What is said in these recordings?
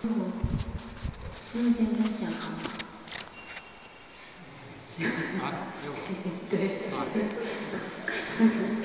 辛苦先分享好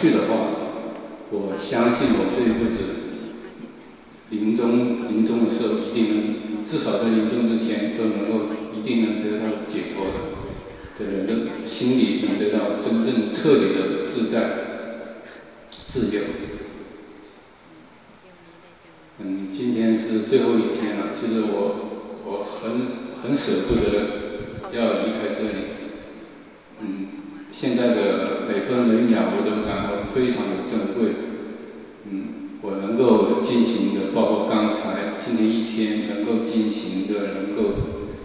去的话，我相信我这一辈子临终临终的时候，一定能至少在临终之前都能够一定能得到解脱的，这人的心里能得到真正彻底的自在、自由。嗯，今天是最后一天了，其实我我很很舍不得要离开这里。嗯，现在的。每分每秒我都感到非常的珍贵。嗯我能够进行的包括刚才今天一天能够进行的能够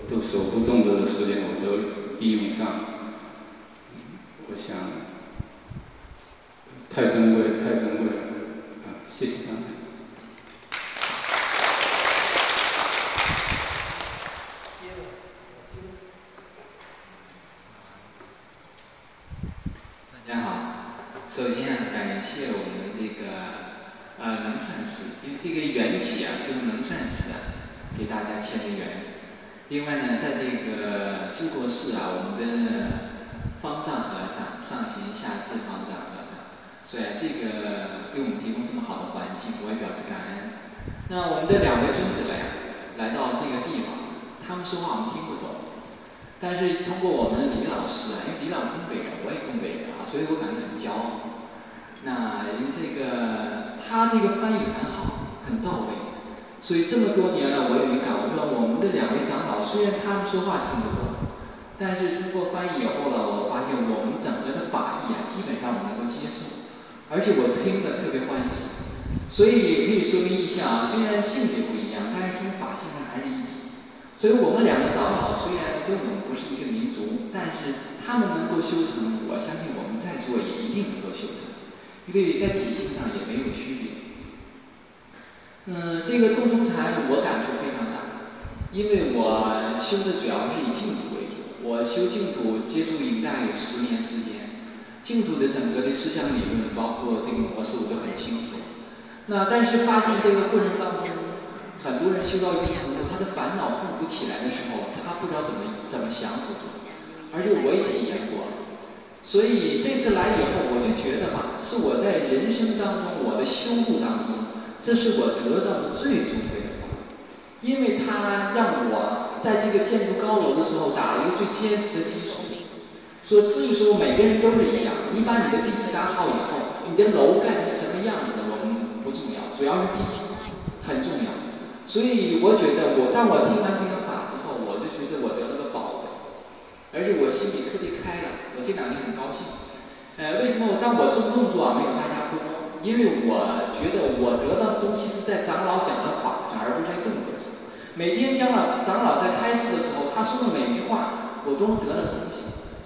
都手部动作的时间我都利用上。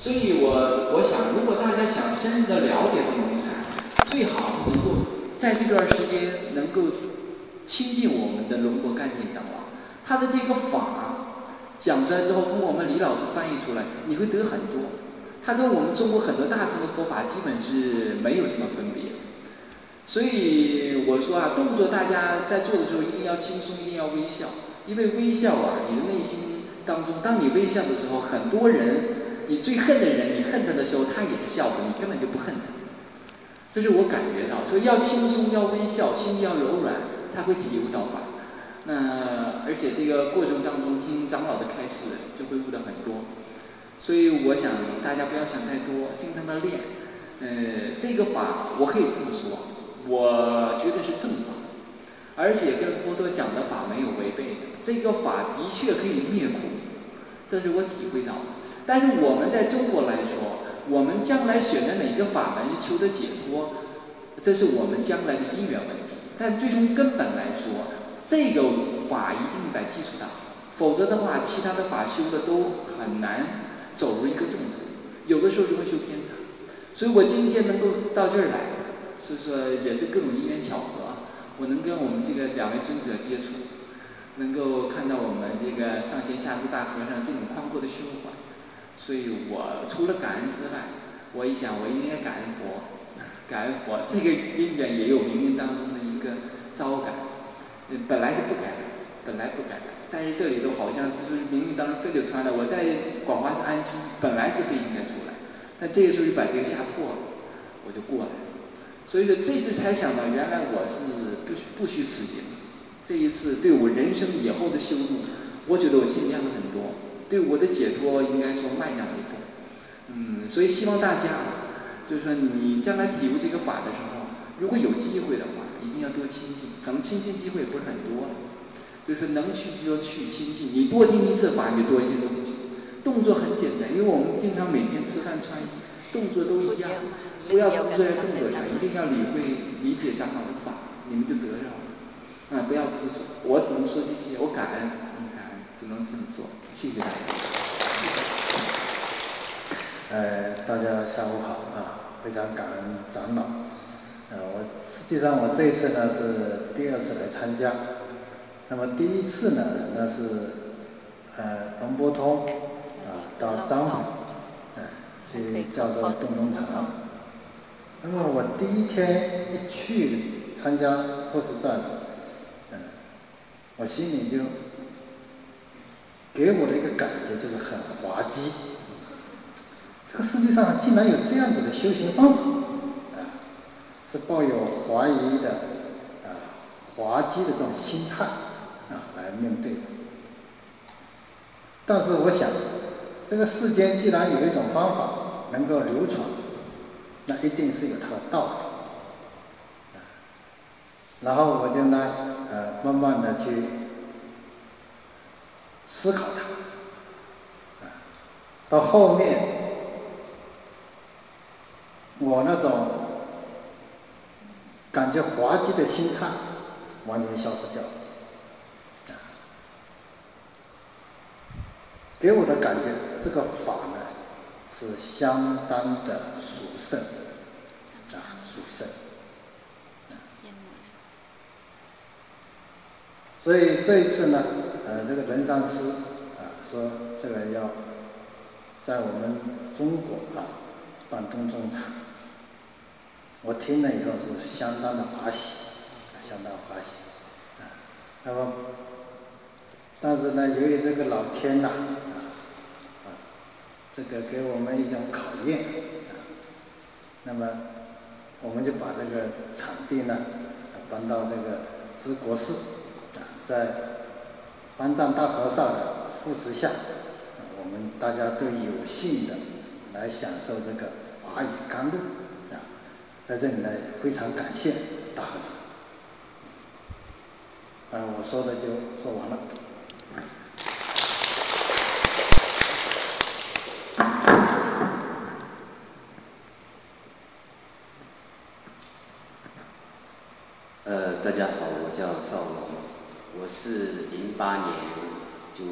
所以我我想，如果大家想深入的了解这个东西，最好能够在这段时间能够亲近我们的龙国干净长老，他的这个法讲出来之后，通过我们李老师翻译出来，你会得很多。他跟我们中国很多大乘的佛法基本是没有什么分别。所以我说啊，动作大家在做的时候一定要轻松，一定要微笑，因为微笑啊，你的内心当中，当你微笑的时候，很多人，你最恨的人，你恨他的时候，他也是笑的，你根本就不恨他。这是我感觉到，所以要轻松，要微笑，心要柔软，他会体悟到吧。那而且这个过程当中听长老的开示，就会悟到很多。所以我想大家不要想太多，经常的练。呃，这个法我可以这么说。我觉得是正法，而且跟佛陀讲的法没有违背。这个法的确可以灭苦，这是我体会到的。但是我们在中国来说，我们将来选择哪个法门去求得解脱，这是我们将来的因缘问题。但最终根本来说，这个法一定得基础打，否则的话，其他的法修的都很难走入一个正途，有的时候就会修偏差。所以我今天能够到这儿来。所以说也是各种因缘巧合，我能跟我们这个两位尊者接触，能够看到我们这个上贤下智大和尚这种宽阔的胸怀，所以我除了感恩之外，我一想我应该感恩佛，感恩佛这个因缘也有冥冥当中的一个招感，本来是不该的，本来不该的，但是这里头好像就是冥冥当中非得传的，我在广华寺安居，本来是不应该出来，但这个时候就把这个吓破了，我就过来了。所以说这次才想到，原来我是不需不虚此行。这一次对我人生以后的修路，我觉得我心量很多，对我的解脱应该说迈上一步。嗯，所以希望大家，就是说你将来体悟这个法的时候，如果有机会的话，一定要多亲近。可能亲近机会也不是很多，就是说能去就要去亲近。你多听一次法，你就多一些东西。动作很简单，因为我们经常每天吃饭穿衣，动作都一样。不要执着在动作上，一定要理会、理解长老的法，你们就得着了。啊，不要执着。我只能说这些，我感恩，感恩，只能这么说。谢谢大家。呃，大家下午好啊，非常感恩长老。呃，我实际上我这一次呢是第二次来参加。那么第一次呢，那是呃龙波通啊到张府，呃去叫做洞中禅。那么我第一天一去参加，说实在的，嗯，我心里就给我的一个感觉就是很滑稽。这个世界上竟然有这样子的修行方法，啊，是抱有怀疑的，啊，滑稽的这种心态啊来面对。但是我想，这个世间既然有一种方法能够流传。那一定是有它的道理，然后我就呢，呃，慢慢的去思考它，到后面，我那种感觉滑稽的心态完全消失掉了，给我的感觉，这个法呢是相当的。圣啊，属圣。所以这一次呢，呃，这个人上师啊说这个要在我们中国啊办东中禅，我听了以后是相当的欢喜，相当欢喜，啊，那么，但是呢，由于这个老天呐，啊，这个给我们一种考验，啊，那么我们就把这个场地呢搬到这个知国寺，在方丈大和尚的扶持下，我们大家都有幸的来享受这个法语甘露，啊，在这里呢非常感谢大和尚。啊，我说的就说完了。呃，大家好，我叫赵龙，我是零八年就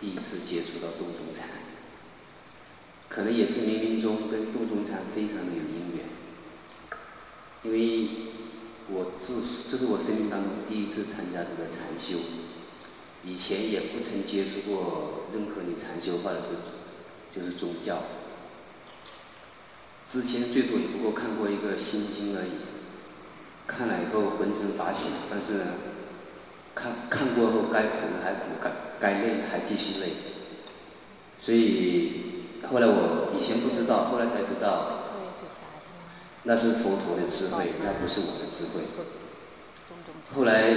第一次接触到洞中禅，可能也是冥冥中跟洞中禅非常的有因缘，因为我这这是我生命当中第一次参加这个禅修，以前也不曾接触过任何的禅修或者是就是宗教，之前最多也不过看过一个心经而已。看了以后浑身发喜，但是，看看过后该苦的还苦，该该累的还继续累，所以后来我以前不知道，后来才知道，那是佛陀的智慧，那不是我的智慧。后来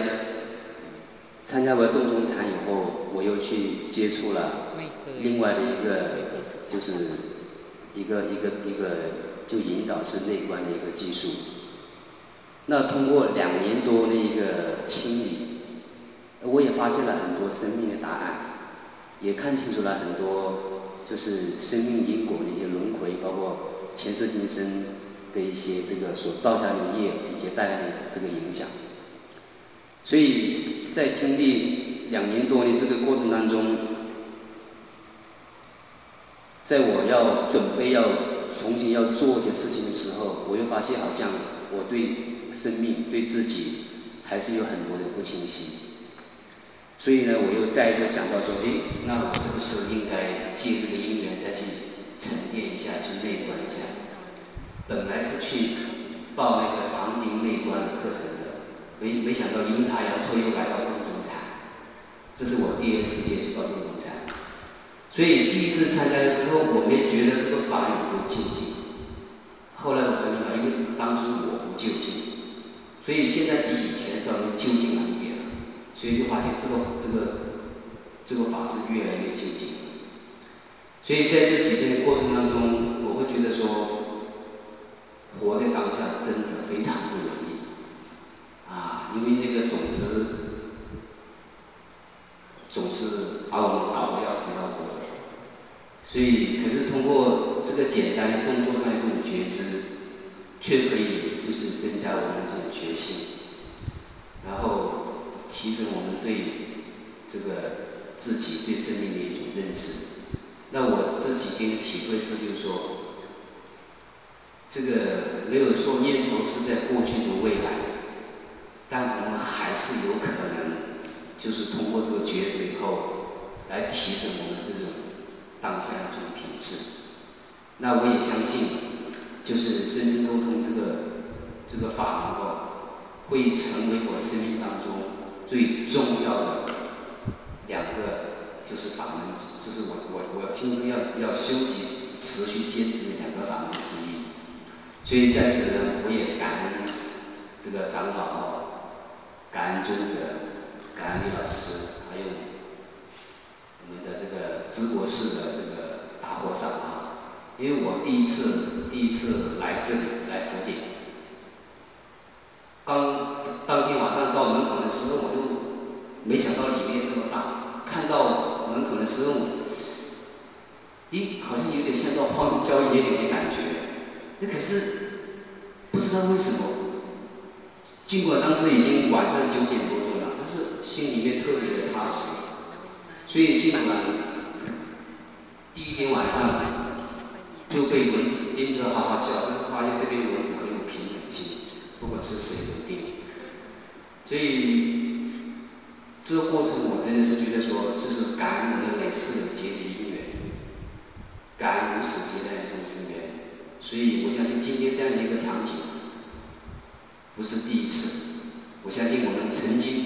参加完洞中禅以后，我又去接触了另外的一个，就是一个一个一个就引导式内观的一个技术。那通过两年多的一个清理，我也发现了很多生命的答案，也看清楚了很多就是生命因果的一些轮回，包括前世今生的一些这个所造下的业以及带来的这个影响。所以在经历两年多的这个过程当中，在我要准备要重新要做一些事情的时候，我又发现好像我对。生命对自己还是有很多的不清晰，所以呢，我又再一次想到说，哎，那我是不是应该借这个因缘再去沉淀一下，去内观一下？本来是去报那个长宁内观的课程的，没没想到阴差阳错又来到洞中禅，这是我第二次接触到洞中禅，所以第一次参加的时候，我没觉得这个法有多究竟，后来我才明白，因为当时我不究竟。所以现在比以前稍微究竟了一点了，所以就发现这个这个这个法是越来越接近。所以在这几天的过程当中，我会觉得说，活在当下真的非常不容易啊！因为那个种子总是把我们搞得要死要活的。所以，可是通过这个简单的动作上的这种觉知。却可以就是增加我们这种决心，然后提升我们对这个自己对生命的一种认识。那我这几天的体会是，就是说，这个没有说念头是在过去的未来，但我们还是有可能，就是通过这个觉知以后，来提升我们这种当下的这种品质。那我也相信。就是深深沟通这个这个法门哦，会成为我生命当中最重要的两个就是法门，就是我我我今天要要修习持续坚持的两个法门之一。所以在此呢，我也感恩这个长老，感恩尊者，感恩李老师，还有我们的这个知国寺的这个大和尚啊。因为我第一次第一次来这里来福鼎，刚当天晚门口的时候，我就没想到里面这么大。看到门口的时候，咦，好像有点像到荒郊野岭的感觉。那可是不知道为什么，尽管当时已经晚上九点多钟了，但是心里面特别的踏实。所以尽管第一天晚上。就被蚊子叮得哈哈叫，但是发现这边蚊子很有平等性，不管是谁都叮。所以，这个过程我真的是觉得说，这是感恩我们每次的结的因缘，感恩无始劫来的这种因缘。所以我相信今天这样的一个场景，不是第一次。我相信我们曾经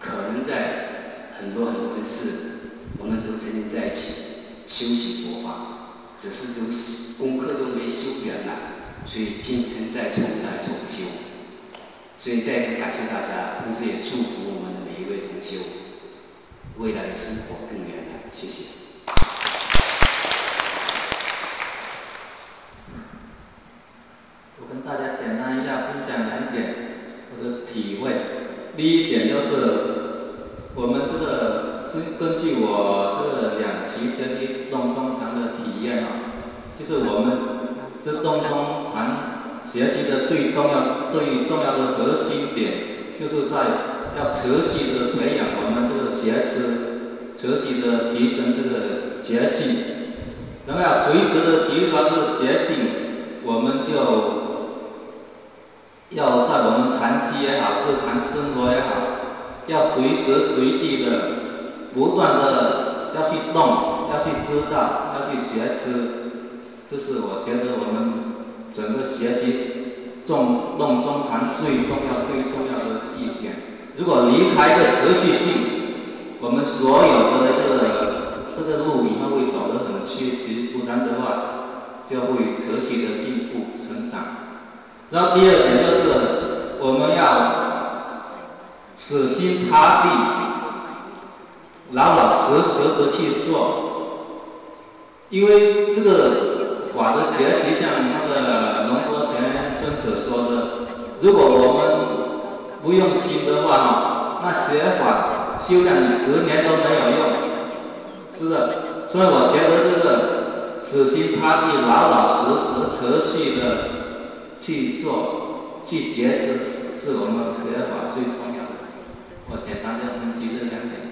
可能在很多很多的事，我们都曾经在一起修习佛法，只是都功课都没修圆满，所以今生再重来重修。所以再次感谢大家，同时也祝福我们的每一位同修，未来的生活更圆满。谢谢。我跟大家简单一下分享两点我的体会。第一点就是我们这个根根据我这个两期学习洞中禅的体验啊，就是我们这洞中禅学习的最重要、最重要的核心点，就是在要持续的培养我们这个觉知，持续的提升这个觉性，然后要随时的提高这个觉性，我们就。要在我们长期也好，日常生活也好，要随时随地的不断的要去动，要去知道，要去觉知，这是我觉得我们整个学习重动中禅最重要、最重要的一点。如果离开这持续性，我们所有的这个这个路以后会走得很曲折，不然的话就会持续的进步成长。然后第二点就是，我们要死心塌地、老老实实的去做，因为这个法的学习，像那个龙波田尊者说的，如果我们不用心的话哈，那学法修炼你十年都没有用，是的。所以我觉得这个死心塌地、老老实实、持续的。去做，去觉知，是我们学法最重要的。我简单的分析这两点。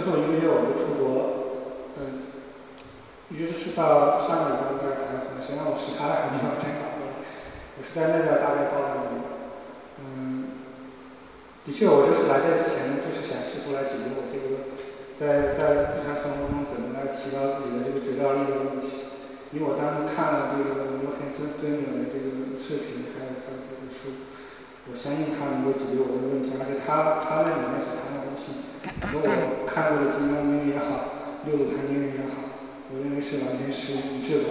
最后一个月我就出国了，嗯，一直是到上个礼拜才回来，实际上我其他的还没有整好。我是在那边大概报了名，嗯，的确，我就是来这之前就是想试图来解决我这个在在日常生活中怎么来提高自己的这个觉照力的问题。因为我当时看了这个摩天尊尊者的这个视频，还有他的这个书，我相信他能够解决我的问题，而且他他那里面所谈的东西，和我看过的金刚经也好，六祖坛经也好，我认为是完全是一致的。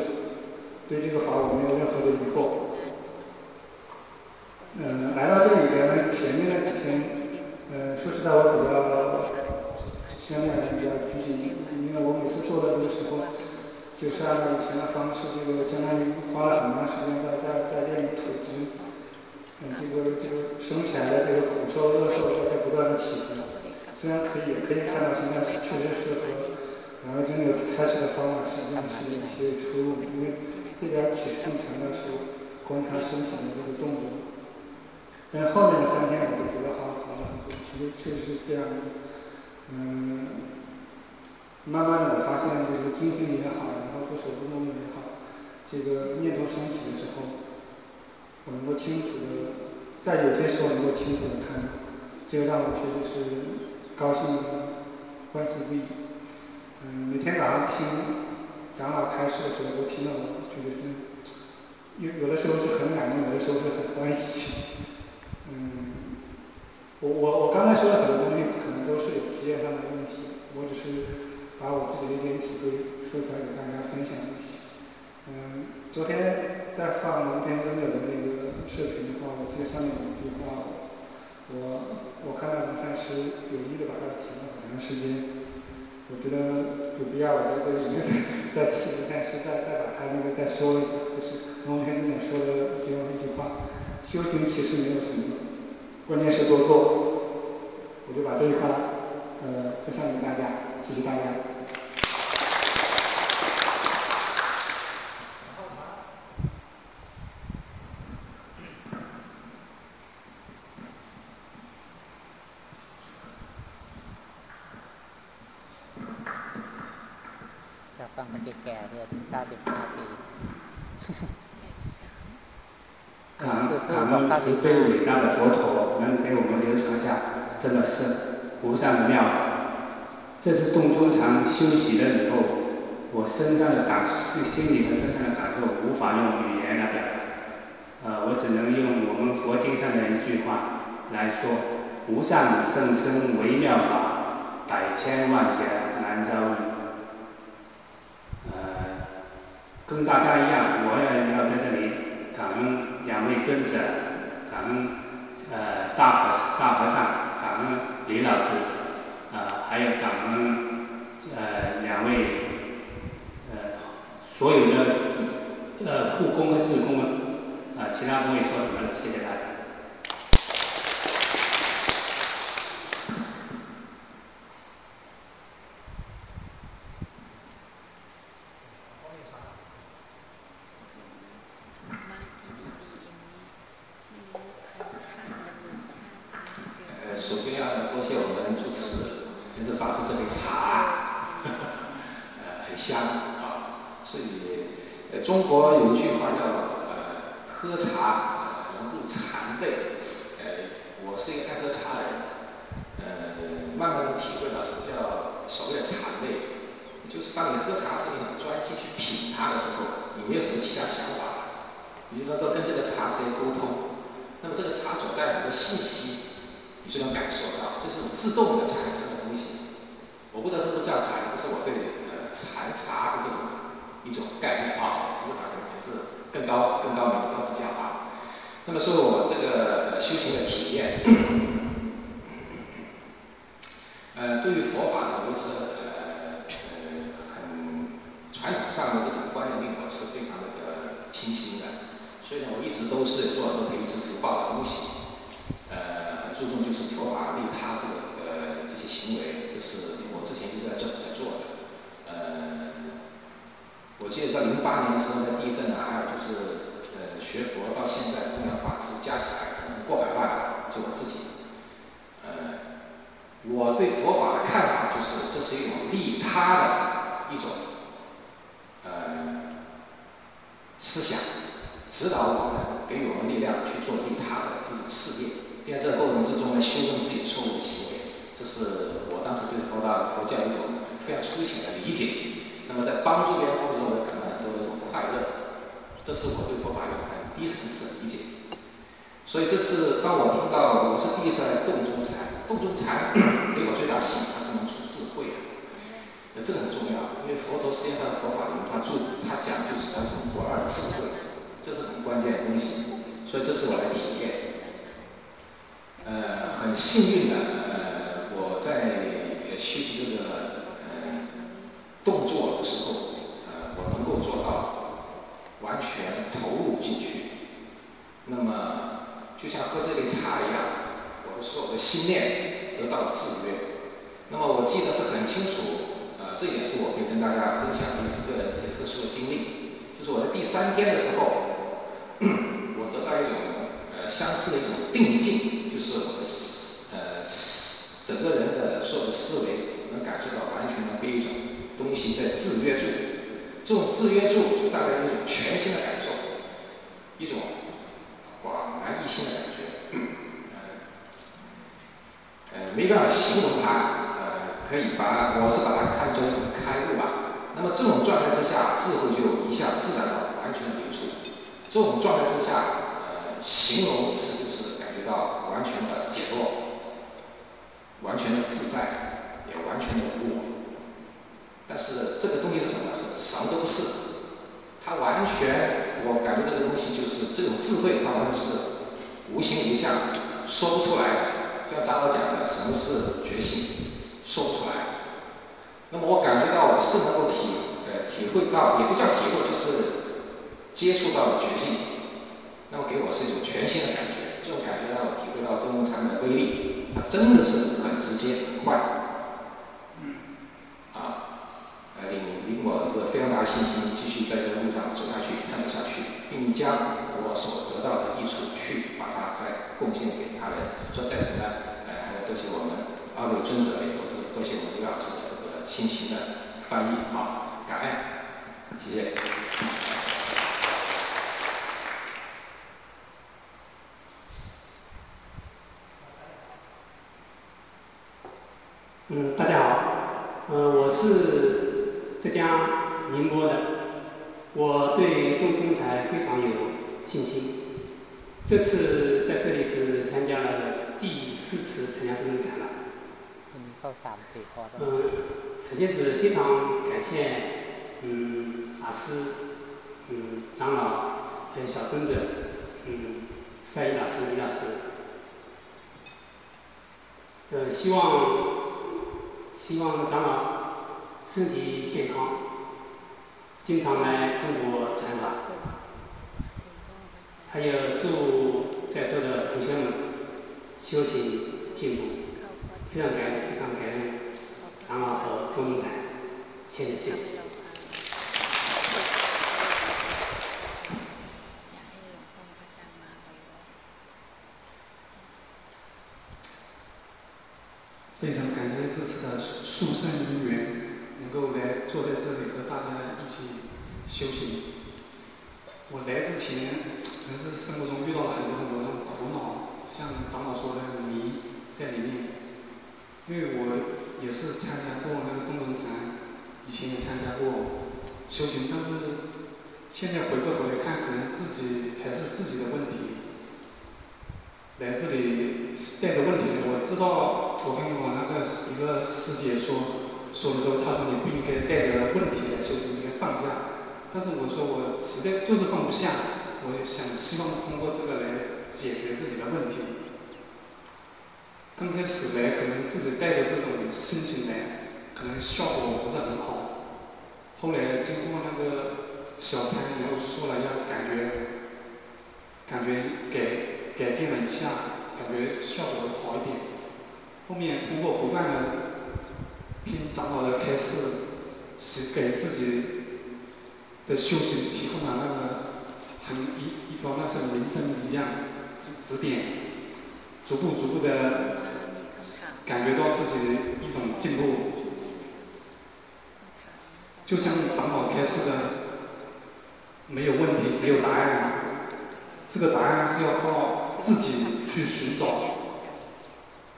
对这个法我没有任何的疑惑。嗯，来到这里边呢，前面的几天，呃，说实在，我比较相对来说比较拘谨，因为我每次做的这个时候，就是按照以前的方式，这个相当于花了很长时间在在在练腿肌，嗯，这个这个升起来的这个苦受、乐受在在不断的起伏。虽然可以可以看到现在是确实是和然后真的开始的方法实际上是有一些出入，因为这边起势更强的是观察身体的这个动作。但是后面的三天我就觉得好好了很多，其实确实是这样的。嗯，慢慢的我发现就是精神也好，然后做手术动作也好，这个念头升起的时候，我能够清楚的，在有些时候能够清楚的看到，这个让我确实是高兴的欢喜不已。嗯，每天早上听长老开示的时候，都听得我觉得是有有的时候是很感动，有的时候是很欢喜。嗯，我我我刚才说的很多东西可能都是有实践上的问题，我只是把我自己的一点体会说出来给大家分享一下。嗯，昨天在放龙天尊的那个视频的话，我记得上面有，我我看到龙山师有意的把它停了很长时间，我觉得有必要我在这里面再替龙山师再再把它那个再说一下，就是龙天正说的这样一句话。修行其实没有什么，关键是多做。我就把这句话，呃，分享给大家，谢谢大家。休息了以后，我身上的感心里和身上的感受无法用语言来表达。呃，我只能用我们佛经上的一句话来说：无上甚深微妙法，百千万劫难遭遇。呃，跟大家一样，我也要在这里感恩。两位尊者，感恩呃大和大和尚，感恩李老师，呃还有感恩呃两位呃所有的呃护工和职工们，啊其他不会说什么了，谢谢大家。呃，形容词就是感觉到完全的解脱，完全的自在，也完全的无我。但是这个东西是什么？是什么都不是，它完全，我感觉这个东西就是这种智慧，它完全是无形无相，说不出来。就像长老讲的，什么是觉性，说不出来。那么我感觉到我是能够体，呃，体会到，也不叫体会，就是接触到了觉性。那么给我是一种全新的感觉，这种感觉让我体会到动物产品的威力，它真的是很直接、很快。领领我一个非常大的信心，继续在这个路上走下去、探索下去，并将我所得到的益处去把它再贡献给他人。说在此呢，呃，还要多谢我们二位尊者，也多是多谢我们刘老师的这个辛勤的翻译，好，感恩，谢谢。嗯，大家好，呃，我是。浙江宁波的，我对洞中台非常有信心。这次在这里是参加了第四次参加洞中禅了。嗯，首先是非常感谢嗯法师、嗯长老还有小尊者、嗯翻译老师李老师。呃，希望希望长老。身体健康，经常来中国参法，还有祝在座的同学们修行进步，非常感恩，非常感恩长老和钟明禅，谢谢谢谢。非常感谢这次的殊胜因缘。能够来坐在这里和大家一起修行。我来之前，可能是生活中遇到了很多很多的苦恼，像长老说的迷在里面。因为我也是参加过那个东龙禅，以前也参加过修行，但是现在回过头来看，可能自己还是自己的问题。来这里带着问题，我知道我跟我那个一个师姐说。说的时候，她说你不应该带着问题来修行，应该放下。但是我说我实在就是放不下，我想希望通过这个来解决自己的问题。刚开始来，可能自己带着这种心情来，可能效果不是很好。后来经过那个小禅以后说了，要感觉感觉给改变了一下，感觉效果好一点。后面通过不断的。听长老的开示，是给自己的修行提供了那个很一一个那像明灯一样指指点，逐步逐步的感觉到自己一种进步。就像长老开示的，没有问题，只有答案。这个答案是要靠自己去寻找，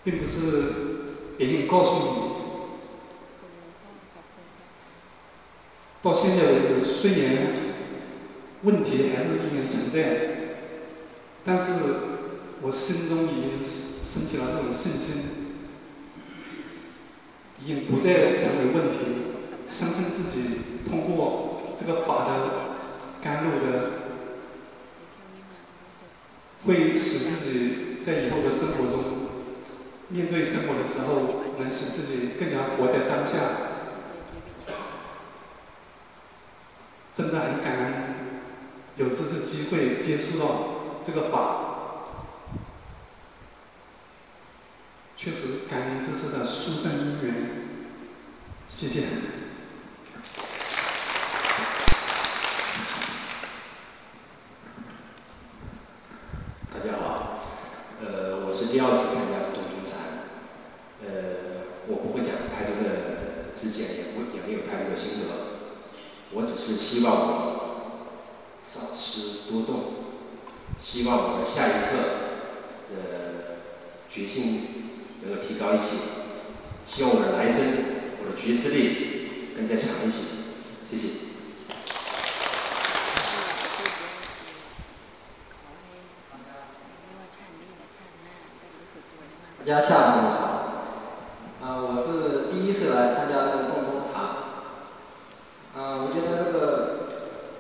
并不是别人告诉你。到现在为止，虽然问题还是依然存在，但是我心中已经升起了这种信心，已经不再成为问题。相信自己通过这个法的甘露的，会使自己在以后的生活中，面对生活的时候，能使自己更加活在当下。真的很感恩有这次机会接触到这个法，确实感恩这次的殊胜因缘，谢谢。大家好，呃，我是第二次参加东中禅，呃，我不会讲太多的知见，也不也没有太多的心得，我只是希望我少吃多动，希望我的下一课的决心能够提高一些，希望我的来生我的觉知力更加强一些，谢谢。大家下午好，啊，我是第一次来参加这个洞中禅，啊，我觉得这个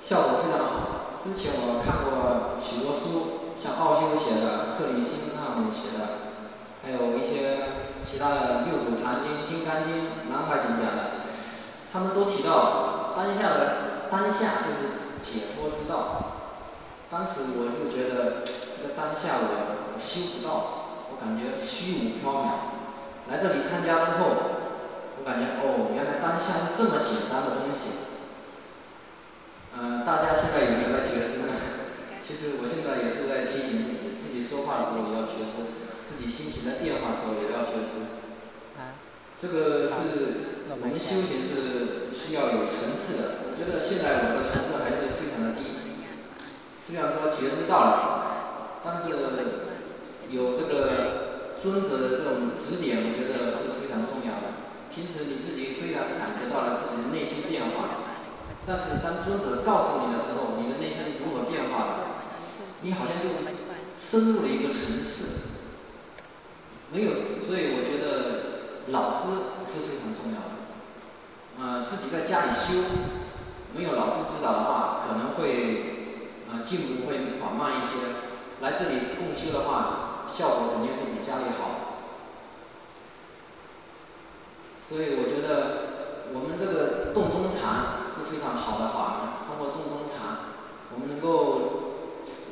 效果非常好。之前我看过许多书，像奥修写的、克里希那姆写的，还有一些其他的六祖坛经、金刚经、南怀瑾讲的，他们都提到当下的当下就是解脱之道。当时我就觉得这个当下我修不到。我感觉虚无缥缈，来这里参加之后，我感觉哦，原来当下是这么简单的东西。嗯，大家现在有没有在觉知呢？其实我现在也是在提醒自己，自己说话的时候也要觉知，自己心情的变化时候也要觉知。这个是我们修行是需要有层次的。我觉得现在我的层次还是非常的低，虽然说觉知到了，但是。有这个尊者的这种指点，我觉得是非常重要的。平时你自己虽然感觉到了自己的内心变化，但是当尊者告诉你的时候，你的内心如何变化了，你好像就深入了一个层次。没有，所以我觉得老师是非常重要的。呃，自己在家里修，没有老师指导的话，可能会呃进步会缓慢一些。来这里共修的话。效果肯定是比家里好，所以我觉得我们这个洞中禅是非常好的法门。通过洞中禅，我们能够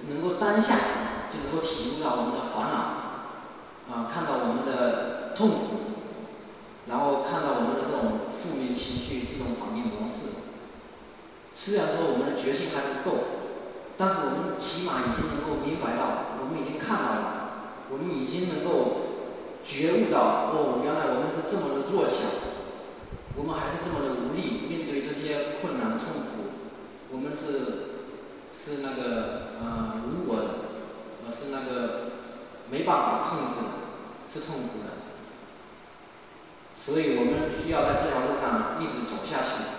能够当下就能够体悟到我们的烦恼，啊，看到我们的痛苦，然后看到我们的这种负面情绪这种反应模式。虽然说我们的决心还不够，但是我们起码已经能够明白到，我们已经看到了。我们已经能够觉悟到，哦，原来我们是这么的弱小，我们还是这么的无力面对这些困难痛苦，我们是是那个呃无我的，呃是那个没办法控制的，是痛苦的，所以我们需要在这条路上一直走下去。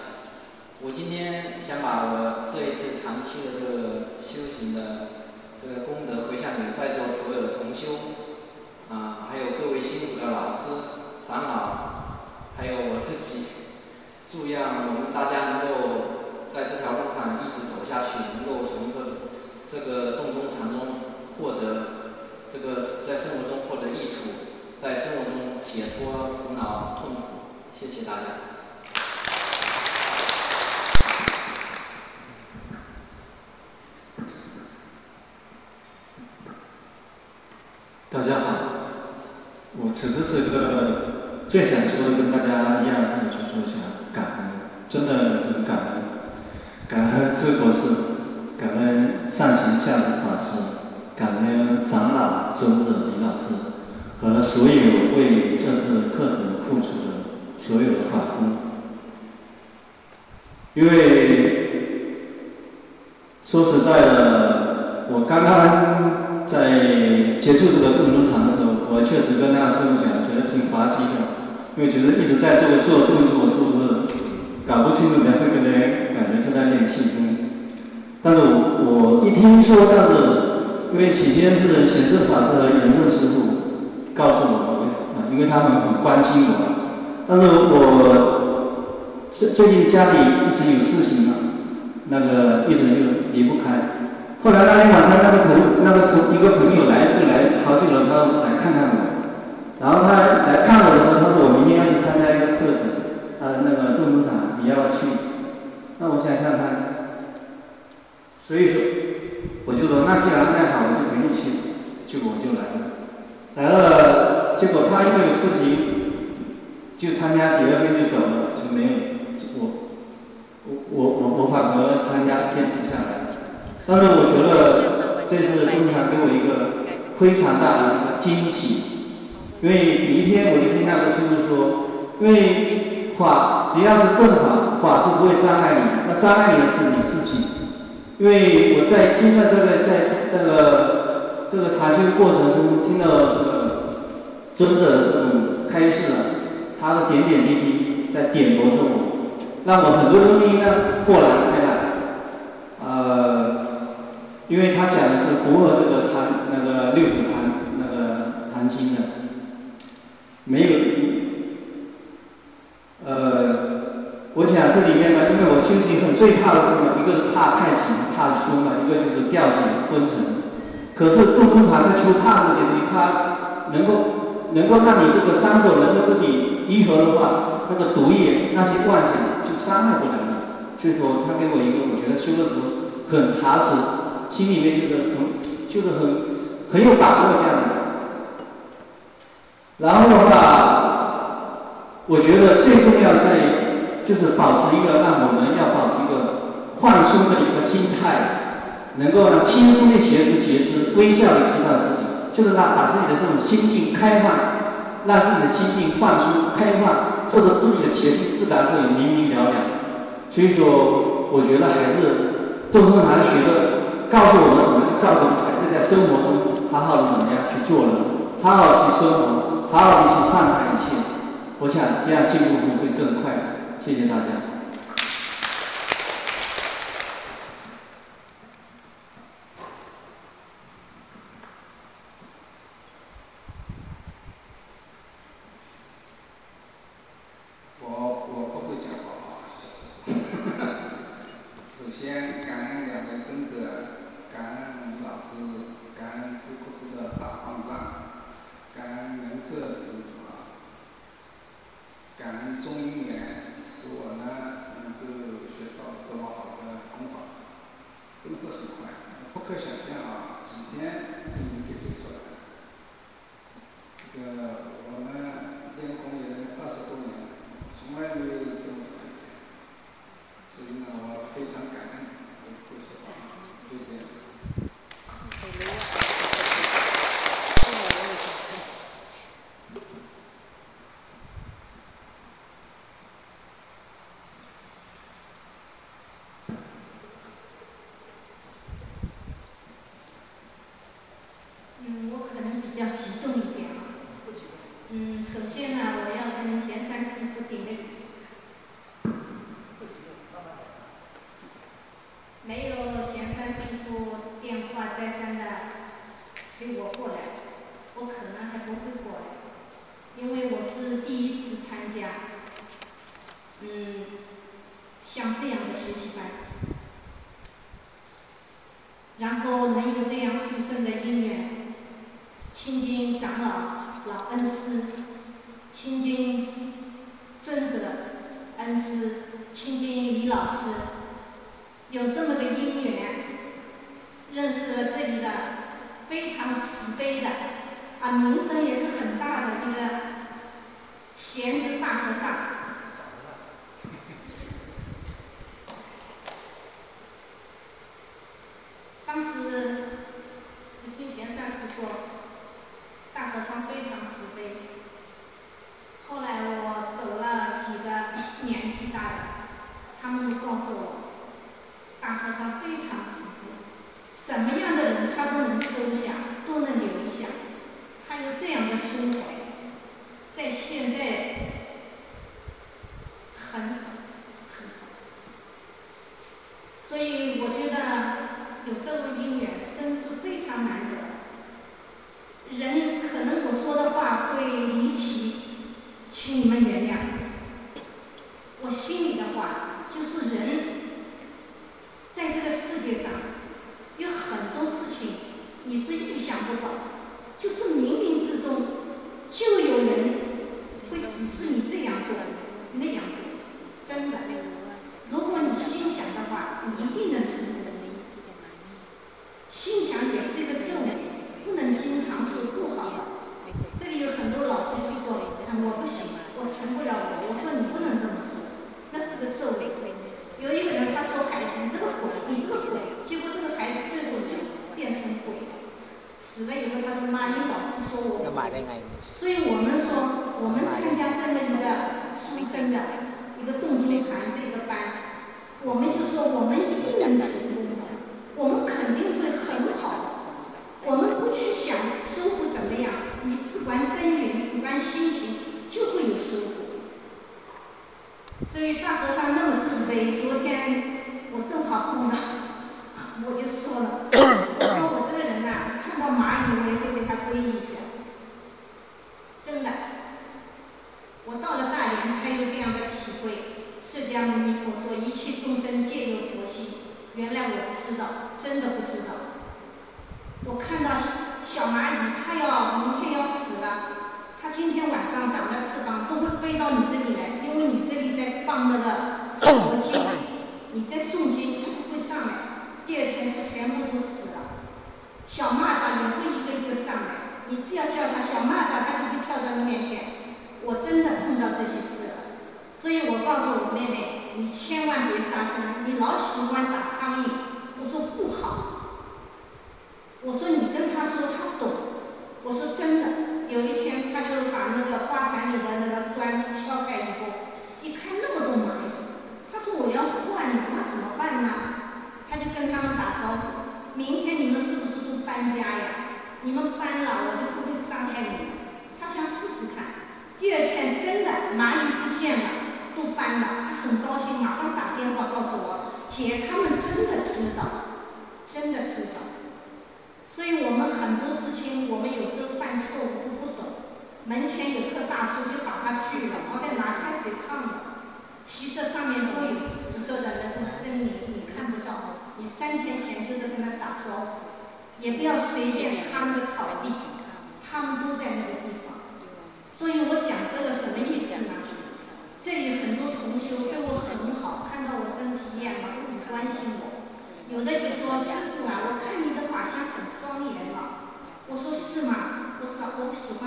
我今天想把我这一次长期的这个修行的。这个功德回向给在座所有的同修，啊，还有各位辛苦的老师、长老，还有我自己，祝愿我们大家能够在这条路上一直走下去，能够从这这个洞中禅中获得这个在生活中获得益处，在生活中解脱苦恼痛苦。谢谢大家。大家好，我此时此刻最想说跟大家一样，是就是说想感恩，真的很感恩。感恩智博士，感恩上行下子法师，感恩长老尊者李老师和所有为这次课程付出的所有的法工。因为说实在的，我刚刚在接触这个动作场的时候，我确实跟那个师傅讲，觉得挺滑稽的，因为觉得一直在做做动作，是不是搞不清楚两个人感觉就在练气功。但是我我一听说这样子，因为起先是显示法师和严正师傅告诉我，啊，因为他们很关心我，但是我。最最近家里一直有事情嘛，那个一直就离不开。后来那天晚上，那个同那个同一个朋友来他来看看我。然后他来看我的时候，他说我明天要去参加一个课程，他的那个动工厂，你要去？那我想想看，所以说我就说那既然太好，我就陪你去，结果我就来了。来了，结果他因为有事情，就参加，第二天就走了，就没有。我我我我反而参加坚持下来，但是我觉得这次中场给我一个非常大的惊喜，因为第一天我就听那个师傅说，因为法只要是正法，法是不会障碍你，那障碍你的是你自己。因为我在听到这个在这个这个查经过程中，听到这个尊者这种开示了，他的点点滴滴在点拨着我。让我很多东西呢豁然开朗，呃，因为他讲的是符合这个六祖坛那个坛经的，没有，呃，我想这里面呢，因为我修行很最怕的是什么？一个是怕太紧，怕松嘛，一个就是掉进昏沉。可是洞空禅在修怕这些东西，它能够能够让你这个伤口能够自己愈合的话，那个毒液那些妄想。伤害不了你，所以说他给我一个，我觉得修的时候很踏实，心里面就是很就是很很有把握这样的。然后的话，我觉得最重要在于就是保持一个让我们要保持一个放松的一个心态，能够让轻松的觉知觉知，微笑的知道自己，就是让把自己的这种心境开放，让自己的心境放松开放。这个自己的觉性自然会明明了了，所以说，我觉得还是杜松堂学的告诉我们什么？就告诉我们还是在生活中好好的怎么样去做人，好好去生活，好好的去善待一切。我想这样进步会会更快。谢谢大家。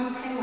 我喜欢开玩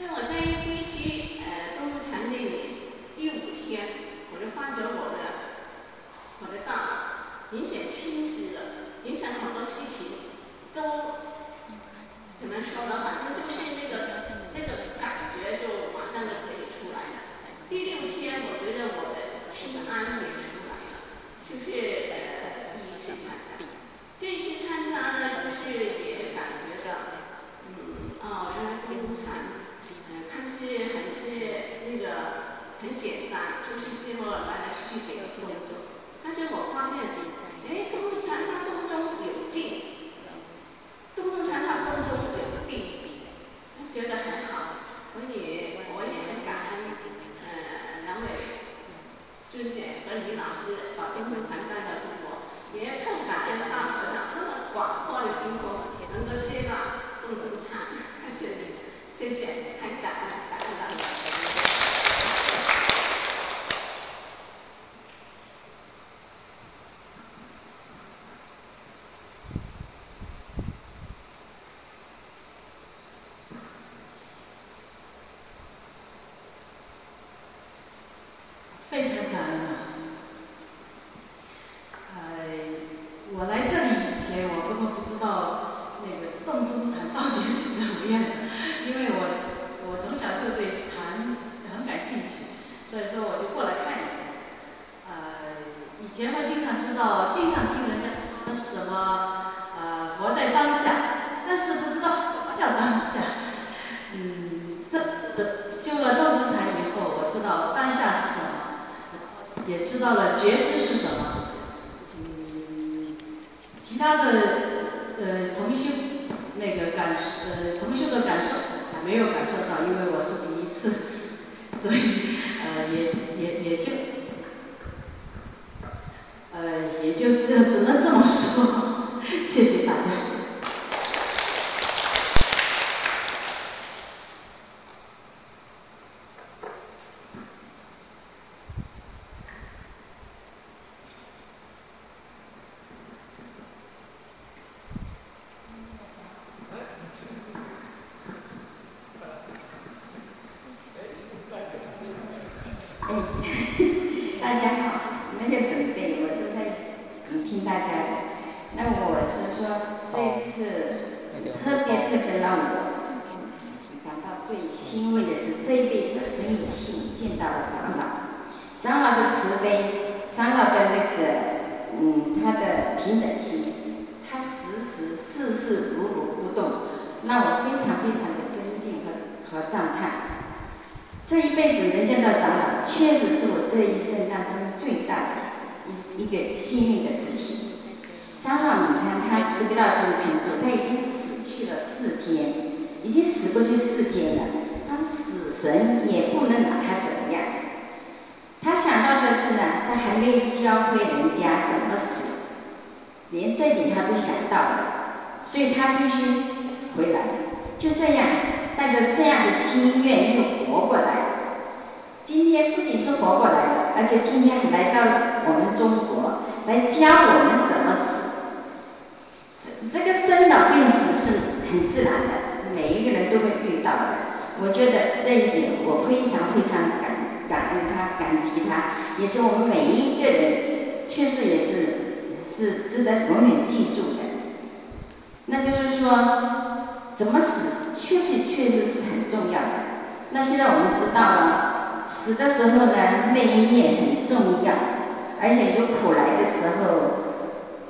No, 教会人家怎么死，连这点他都想到了，所以他必须回来。就这样，带着这样的心愿又活过来。今天不仅是活过来了，而且今天来到我们中国，来教我们怎么死。这这个生老病死是很自然的，每一个人都会遇到的。我觉得这一点我非常非常。弹吉他也是我们每一个人确实也是是值得永远记住的。那就是说怎么死确实确实是很重要的。那现在我们知道了死的时候呢那一念很重要而且有苦来的时候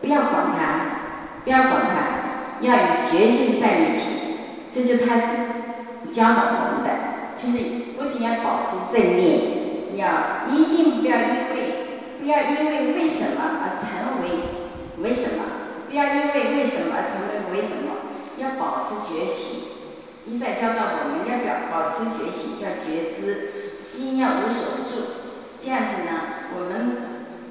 不要管它不要管它要与决心在一起这是他教导我们的就是不仅要保持正念要一定不要因为不要因为为什么而成为为什么，不要因为为什么而成为为什么，要保持觉醒。一再教导我们要表保持觉醒，要觉知，心要无所住，这样子呢，我们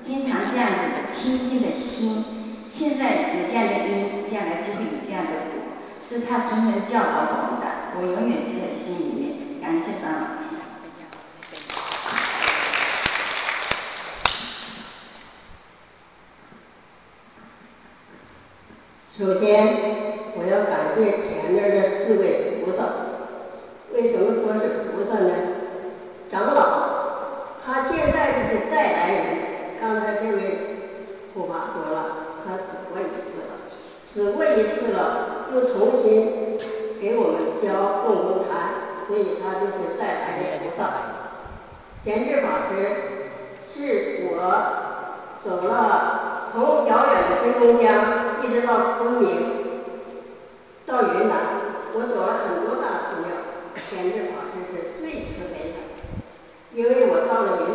经常这样子的清净的心，现在有这样的因，将来就会有这样的果，是他从小教导我们的，我永远记在心里面。感谢长老。首先，我要感谢前面的四位。菩萨，为什么说是菩萨呢？长老，他现在就是再来人。刚才这位护法说了，他死过一次了，死过一次了，又重新给我们教共工禅，所以他就是再来的菩萨。贤智法师是我走了从遥远的黑龙江一直到昆明，到云南。我走了很多大寺庙，贤智法师是最慈悲的。因为我到了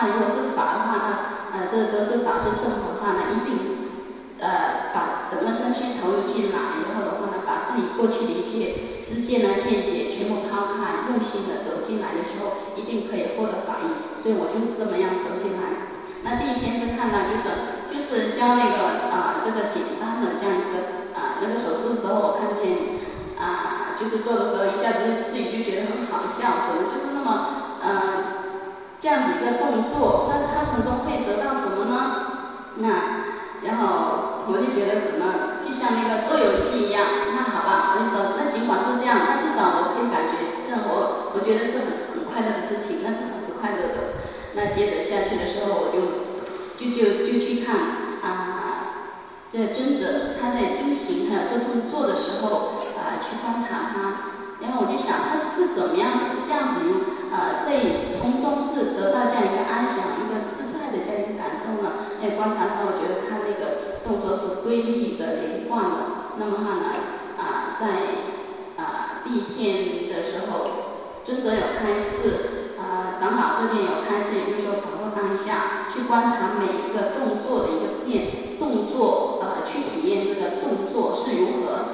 那如果是法的话呢，呃这个德式法是正的话呢，一定呃把整个身心投入进来，然后的话呢，把自己过去的一切知见呢见解全部抛开，用心的走进来的时候，一定可以获得法益。所以我就这么样走进来。那第一天是看到就是就是教那个啊这个简单的这样一个啊那个手势的时候，我看见啊就是做的时候一下子自己就觉得很好笑，怎么就是那么嗯这样子一个动作，那他从中会得到什么呢？那然后我就觉得怎么就像那个做游戏一样，那好吧，我就说那尽管是这样，那至少我可以感觉这我我觉得是很很快乐的事情，那至少是快乐的。那接着下去的时候，我就。就就就去看啊，这尊者他在进行还有做动作的时候啊，去观察他，然后我就想他是怎么样是这样子呢啊，在从中是得到这样一个安详、一个自在的这样一个感受呢？在观察时候，我觉得他那个动作是规律的、连贯的。那么他呢啊，在啊第一天的时候，尊者有开示啊，长老这边有开示，也就是说把握当下。去观察每一个动作的一个变动作，呃，去体验这个动作是如何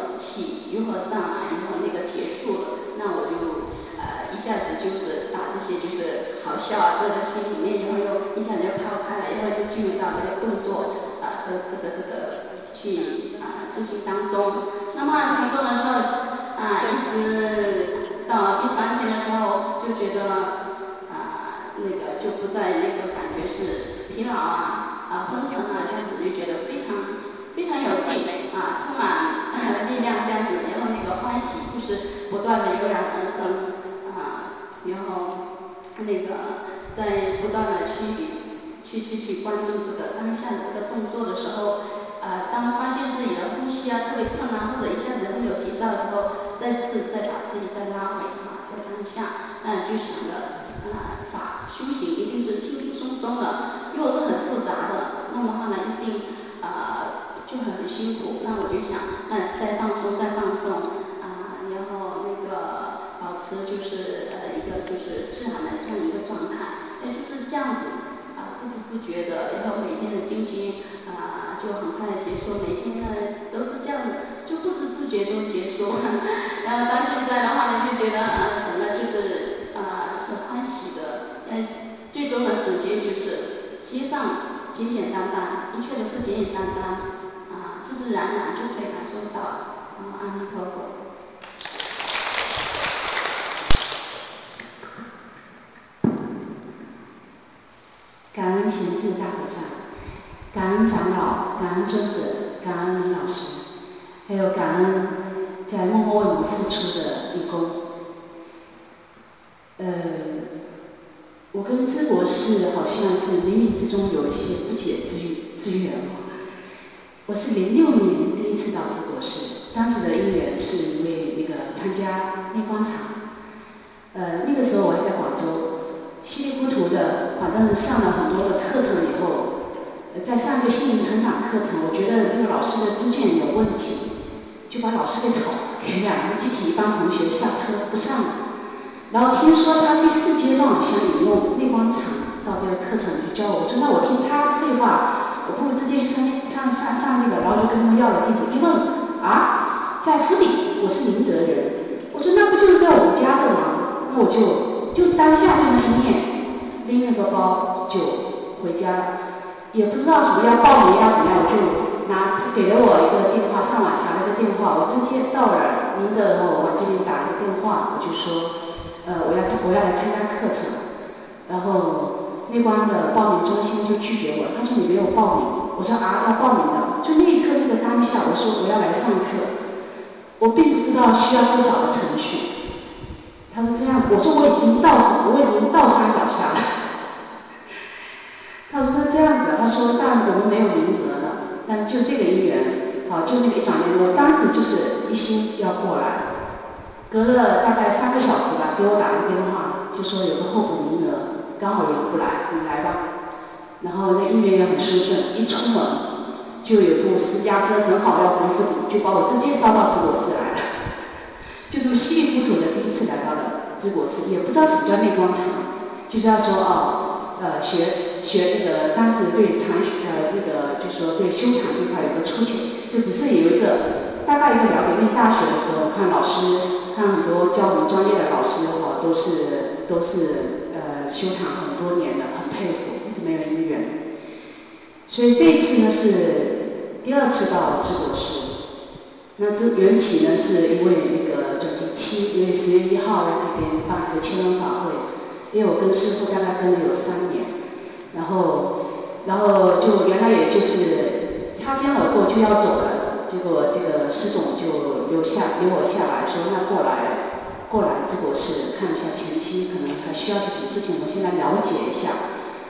如何上来、如何那个结束了。那我就呃一下子就是把这些就是好笑啊，这个心里面，然后又一下子就抛开了，然后就进入到这个动作啊的这个这个去啊执行当中。那么成功的时候啊，一直到第三天的时候就觉得啊。那个就不再那个感觉是疲劳啊啊昏沉啊这样子就觉得非常非常有劲啊充满力量这样子，欢喜就是不断的油然而生啊，然后那个在不断的去去去去关注这个当下的这个动作的时候啊，当发现自己的呼吸啊特别困难或者一下子很有急躁的时候，再次再把自己再拉回啊，在当下那就想着啊法。修行一定是轻轻松松的，如果是很复杂的，那么话呢一定啊就很辛苦。那我就想，那再放松，再放松啊，然后那个保持就是呃一个就是自然的这样一个状态，那就是这样子啊，不知不觉的，然后每天的静心啊就很快的结束，每天呢都是这样子，就不知不觉中结束。然后到现在的话呢，就觉得呃整个就是啊是欢喜的。嗯，最终的总结就是，实上简简单单，的确的是简简单单，啊，自自然然就可以感受到。啊，阿弥陀佛。感恩贤智大和尚，感恩长老，感恩尊者，感恩林老师，还有感恩在默默为我们付出的义工。呃。我跟淄博士好像是冥冥之中有一些不解之缘之缘我是零六年第一次到淄博市，当时的因缘是因为那个参加内观场，呃，那个时候我还在广州，稀里糊涂的，反正上了很多的课程以后，在上一个心灵成长课程，我觉得那个老师的知见有问题，就把老师给炒了，给两个集体一帮同学下车不上了。然后听说他第四阶段想引用内光场到这个课程去教我，我说那我听他废话，我不如直接去上上上上那个，然后就跟他们要了地址。一问啊，在府里，我是宁德人。我说那不就是在我们家这吗？那我就就当下就那一念，拎了个包，就回家了，也不知道什么要报名要怎么样，我就拿给了我一个电话，上网查了个电话，我直接到了您的后往这边打了个电话，我就说，呃，我要我要来参加课程，然后那关的报名中心就拒绝我，他说你没有报名，我说啊要报名的，就那一刻那个当下，我说我要来上课，我并不知道需要多少的程序。他说这样，我说我已经到，我已经到山脚下了。他说那这样子，他说但我们没有名额了，但就这个姻缘，好，就那个一转念，我当时就是一心要过来。隔了大概三个小时吧，给我打个电话，就说有个候补名额，刚好有不来，你来吧。然后那姻缘也很顺顺，一出门就有部私家车正好要回复你，就把我直接捎到直播室来了。就这么稀里糊涂的第一次来到了治国寺，也不知道什么叫内光场，就是要说哦，呃，学学那个当时对禅呃那个就是说对修禅这块有个初浅，就只是有一个大概一个了解。因为大学的时候看老师，看很多教我们专业的老师哈，都是都是呃修禅很多年的，很佩服，一直没有姻缘。所以这一次呢是第二次到治国寺。那这缘起呢，是因为那个准提七，因为十月一号来这边办一个千人法会，因为我跟师傅大概跟了有三年，然后，然后就原来也就是擦肩而过就要走了，结果这个师总就留下留我下来说，那过来过来治国寺看一下前期可能还需要些什么事情，我先来了解一下，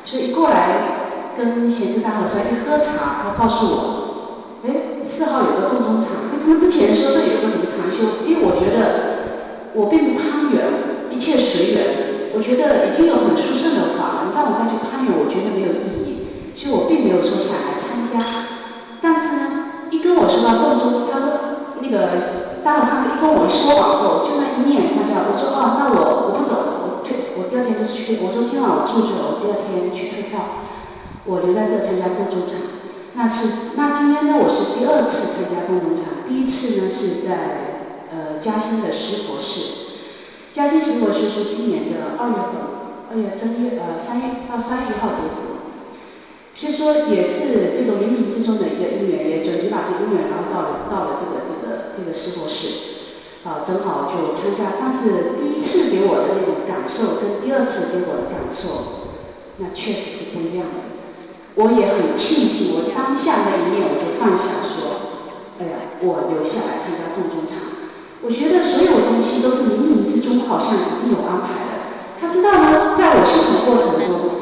所以一过来跟贤智大和尚一喝茶，他告诉我，哎，四号有个共同场。他们之前说这有个什么禅修，因为我觉得我并不攀缘，一切随缘。我觉得已经有很殊胜的法了，让我再去攀缘，我觉得没有意义，所以我并没有说想来参加。但是呢，一跟我说到洞中，他说那个大和尚一跟我说完后，就那一念，他讲，我说哦，那我我不走了，我退，我第二天就去。我说今晚我住这，我第二天去退票，我留在这参加洞中禅。那是那今天呢，我是第二次参加洞中禅，第一次呢是在呃嘉兴的石佛寺，嘉兴石佛寺是今年的二月份，二月正月呃三月到三月一号截止，所以说也是这个冥冥之中的一个因缘，也准备把这个姻缘，然后到了到了这个这个这个石佛寺，啊正好就参加，但是第一次给我的那种感受跟第二次给我的感受，那确实是不一样的。我也很庆幸，我当下那一念我就放下，说：“哎呀，我留下来参加洞中场。”我觉得所有东西都是冥冥之中，好像已经有安排了。他知道呢，在我修行过程中，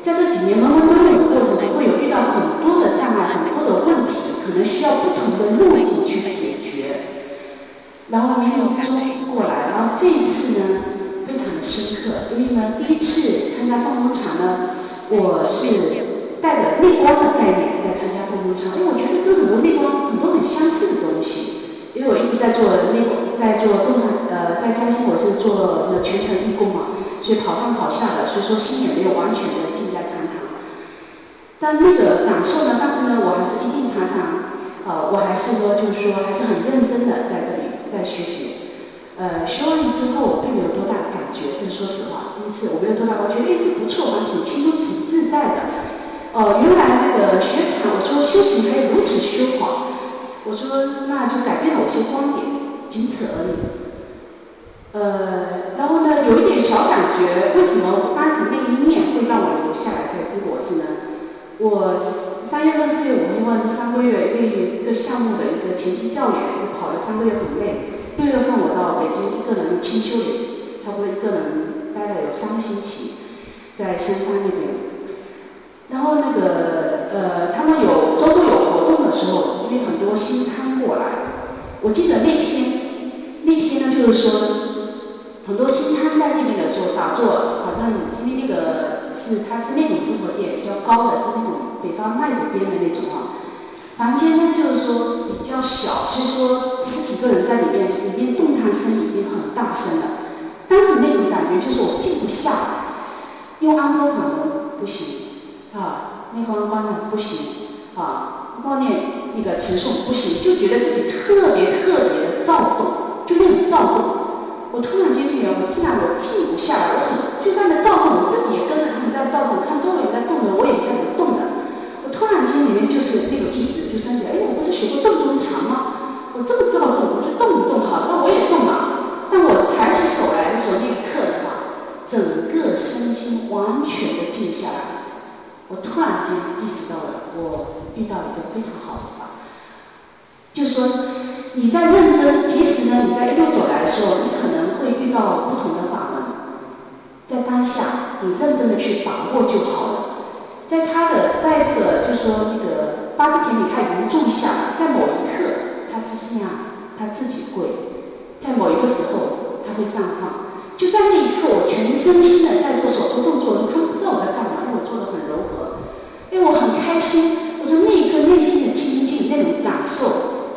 在这几年懵懵懂懂的过程中，会有遇到很多的障碍、很多的问题，可能需要不同的路径去解决。然后冥冥之中过来，然后这一次呢，非常的深刻，因为呢，第一次参加洞中场呢，我是。带着内观的概念在参加动中禅，因为我觉得跟很多内观很多很相似的东西。因为我一直在做内光，在做动禅，呃，在嘉兴我是做那全程义工嘛，所以跑上跑下的，所以说心也没有完全的静在禅堂。但那个感受呢，但是呢，我还是一定常常，呃，我还是说就是说还是很认真的在这里在学习。呃，学完之后我并没有多大的感觉，这说实话，第一次我没有多大，我觉得哎这不错，还挺轻松挺自在的。哦，原来那个学禅，我说修行还有如此修法，我说那就改变了我一些观点，仅此而已。呃，然后呢，有一点小感觉，为什么当时那一念会让我留下来在知果寺呢？我三月份、四月、五月份这三个月，因为一个项目的一个前期调研，又跑了三个月，很累。六月份我到北京一个人清修营，差不多一个人待了有三个星期，在香山那边。然后那个呃，他们有周末有活动的时候，因为很多新参过来，我记得那天那天呢，就是说很多新参在那边的时候打坐，好像因为那个是它是那种复合店，比较高的，是那种北方麦子边的那种啊。房间呢就是说比较小，所以说十几个人在里面，里面动弹声已经很大声了。当时那种感觉就是我静不下来，用安波法门不行。啊，那光观呢不行，啊，默念那个持诵不行，就觉得自己特别特别的躁动，就那种躁动。我突然间觉得，我竟然我静不下来，我很就算在躁动，我自己也跟着他们在躁动，看周围在动的，我也开始动的。我突然间里面就是那个意识就升起来，哎，我不是学过动中禅吗？我这么躁动，我就动一动好，那我也动了。当我抬起手来的时候，那一刻的话，整个身心完全的静下来。我突然间意识到了，我遇到一个非常好的法，就说你在认真，即使呢你在一路走来的时候，你可能会遇到不同的法门。在当下，你认真的去把握就好了。在他的，在这个就说那个八字田里，他已经种下。在某一刻，他是这样，他自己跪；在某一个时候，他会绽放。就在那一刻，我全身心的在做手部动作，他不知道我在干嘛，我，因为我很开心。我说那一刻内心的清净那种感受，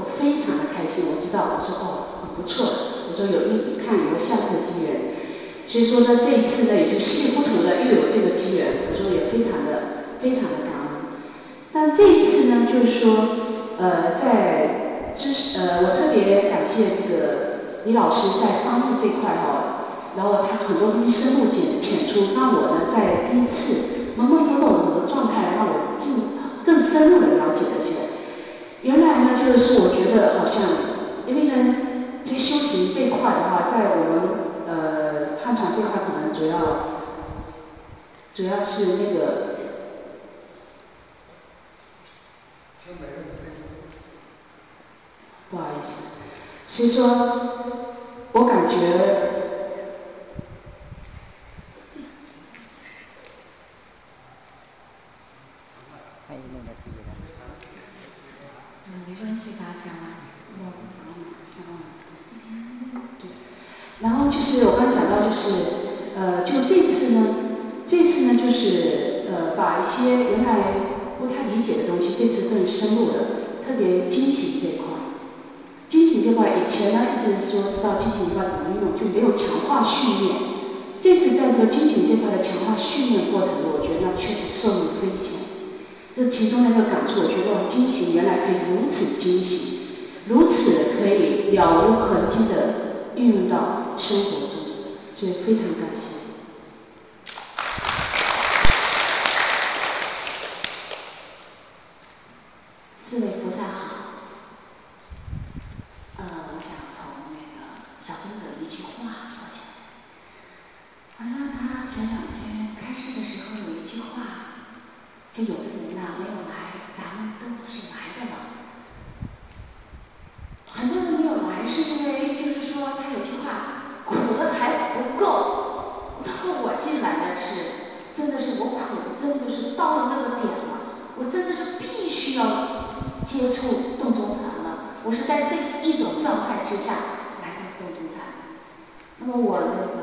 我非常的开心。我知道，我说哦，很不错。我说有一看有下次的机缘。所以说呢，这一次呢，也就系列不同的又有这个机缘，我说也非常的非常的感恩。但这一次呢，就是说，呃，在知识呃，我特别感谢这个李老师在翻译这块哈，然后他很多东西深入浅浅出，让我呢在第一次懵懵懂懂的状态，让我进更深入的了解了起来。原来呢，就是我觉得好像，因为呢，其实修行这块的话，在我们。呃，汉传这块可能主要主要是那个，不好意思，所以说，我感觉，嗯，没关系，大家讲完，我讲完相关的，对。然就是我刚讲到，就是呃，就这次呢，这次呢就是呃，把一些原来不太理解的东西，这次更深入的，特别惊醒这块。惊醒这块以前呢一直说知道惊醒这块怎么用，就没有强化训练。这次在这个惊醒这块的强化训练过程中，我觉得确实受益匪浅。这其中的一个感触，我觉得惊醒原来可以如此惊醒，如此可以了无痕迹的。运用到生活中，所以非常感谢。四位菩萨好。呃，我想从那个小尊者一句话说起来。好像他前两天开示的时候有一句话，就有的人呐没有来，咱们都是来的了。很多人没有来，是因为就是说他有句话苦的还不够。然后我进来的是，真的是我苦，真的是到了那个点了，我真的是必须要接触洞中禅了。我是在这一种状态之下来到洞中禅。那么我那个，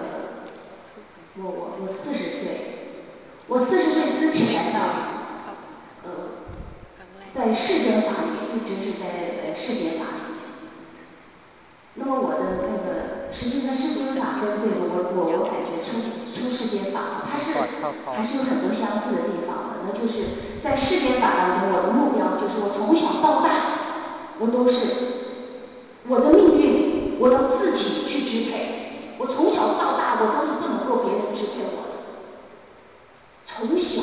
我我我四十岁，我四十岁之前呢，呃，在世间法里一直是在呃世间法里。那么我的那个，实际上世间法跟这个我我我感觉出出世间法，它是还是有很多相似的地方的。那就是在世间法当中，我的目标就是我从小到大，我都是我的命运，我要自己去支配。我从小到大，我都是不能够别人支配我的。从小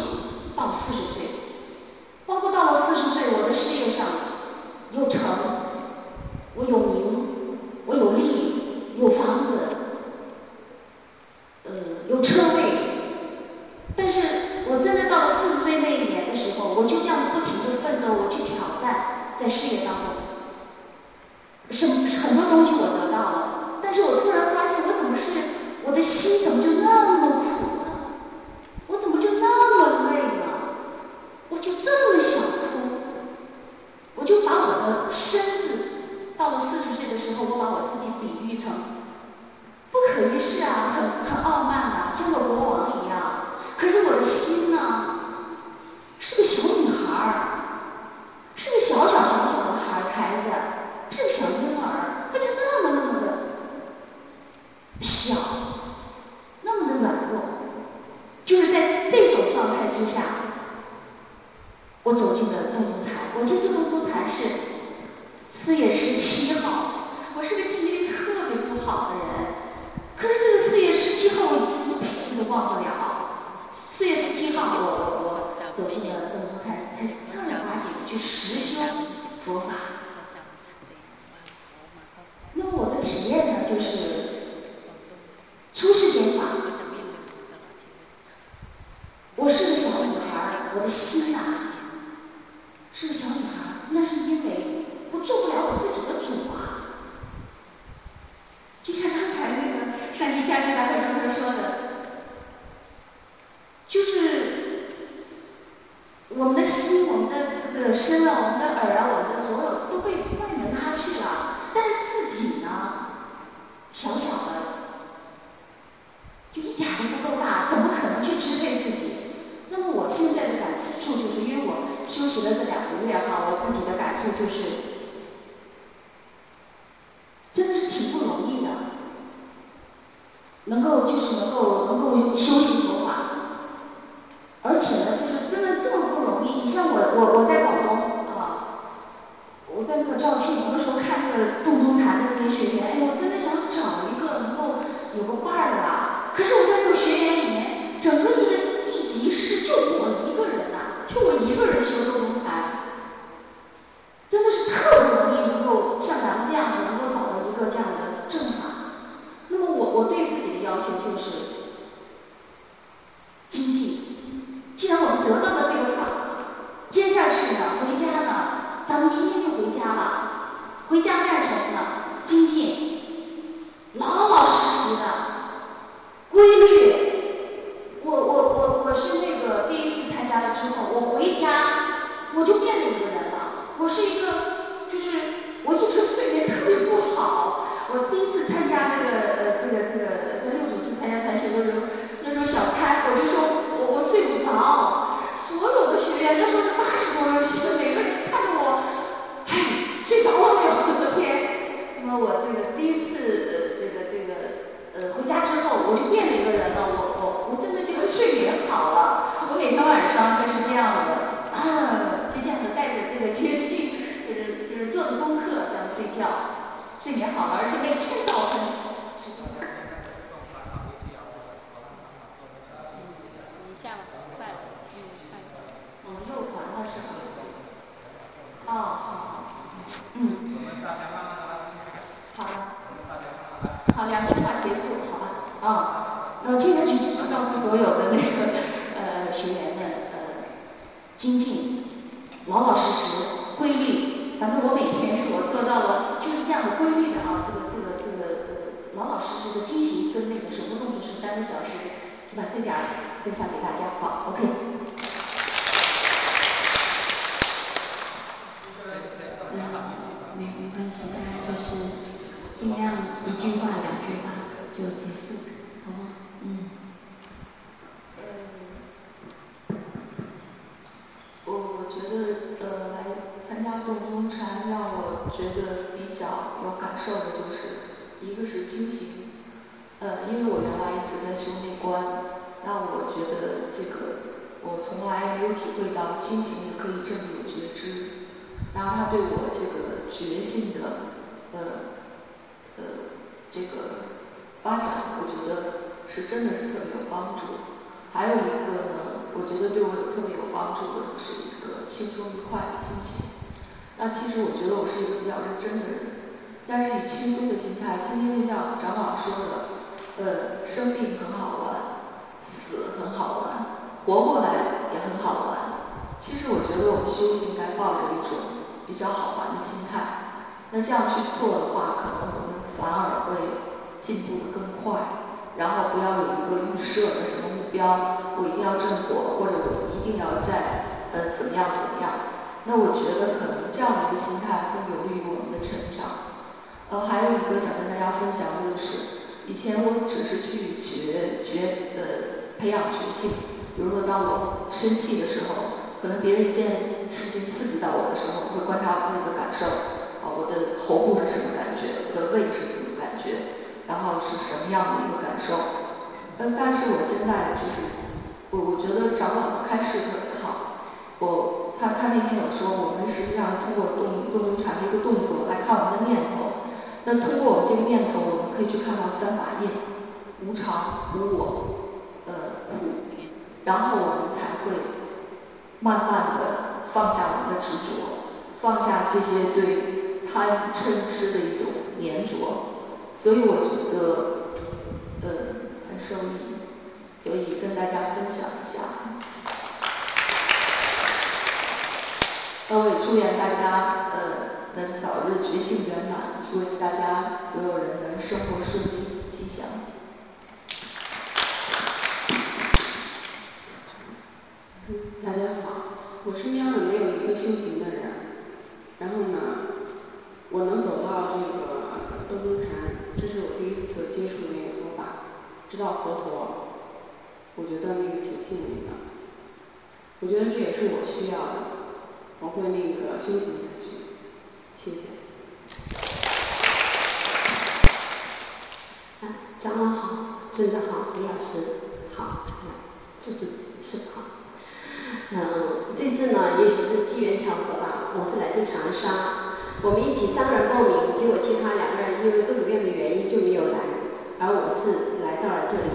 到四十岁，包括到了四十岁，我的事业上有成，我有名。我有力，有房子，呃，有车位，但是我真的到了四十岁那一年的时候，我就这样不停的奋斗，我去挑战，在事业当中，什很多东西我得到了，但是我突然发现，我怎么是我的心怎么就那么苦呢？我怎么就那么累呢？我就这么想哭，我就把我的身子。到了四十岁的时候，我把我自己比喻成不可一世啊，很很分享给大家好。这样去做的话，可能我们反而会进步的更快。然后不要有一个预设的什么目标，我一定要挣果，或者我一定要在呃怎么样怎么样。那我觉得可能这样的一个心态会有利于我们的成长。呃，还有一个想跟大家分享的就是，以前我只是去觉觉呃培养觉性，比如说当我生气的时候，可能别人一件事情刺激到我的时候，我会观察我自己的感受。我的喉部是什么感觉？我的胃是什么感觉？然后是什么样的一个感受？那但是我现在就是，我我觉得长老开示的好。我他他那天有说，我们实际上通过动动物产的一个动作来看我们的念头。那通过我们这个念头，我们可以去看到三法印：无常、无我、呃苦。然后我们才会慢慢的放下我们的执着，放下这些对。贪嗔痴的一种粘着，所以我觉得，呃，很受益，所以跟大家分享一下。那我也祝愿大家，呃，能早日觉醒圆满，祝愿大家所有人能生活顺利吉祥。大家好，我身边呢没有一个修行的人，然后呢？我能走到这个东中禅，这是我第一次接触那个佛法，知道佛陀，我觉得那个挺幸运的，我觉得这也是我需要的，我会那个修行下去，谢谢。啊，长老好，尊者好，李老师好，这是是好。嗯，这次呢也许是机缘巧合吧，我是来自长沙，我们一起三个人报名，结果其他两个人因为各种各样的原因就没有来，而我是来到了这里。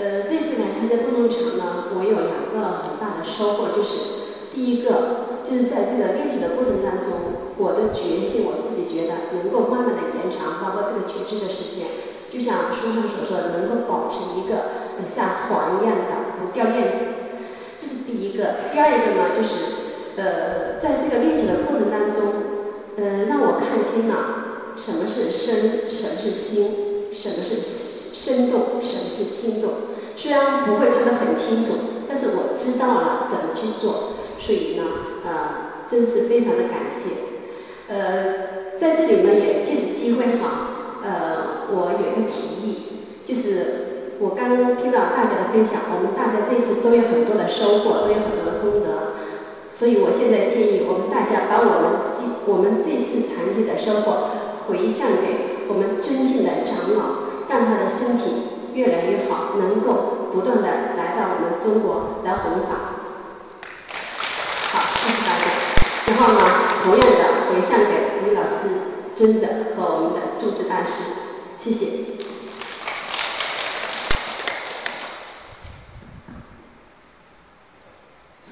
呃，这次来参加动动场呢，我有两个很大的收获，就是第一个就是在这个练习的过程当中，我的觉性我自己觉得能够慢慢的延长，包括这个觉知的时间，就像书上所说，能够保持一个像环一样的不掉链子。这是第一个，第二一个呢，就是呃，在这个练习的过程当中，呃，让我看清了什么是身，什么是心，什么是身动，什么是心动。虽然不会看得很清楚，但是我知道了怎么去做，所以呢，呃，真是非常的感谢。呃，在这里呢，也借此机会哈，呃，我有一个提议，就是。我刚刚听到大家的分享，我们大家这次都有很多的收获，都有很多的功德，所以我现在建议我们大家把我们这我们这次禅机的收获回向给我们尊敬的长老，让他的身体越来越好，能够不断的来到我们中国来弘法。好，谢谢大家。然后呢，同样的回向给李老师、尊者和我们的住持大师，谢谢。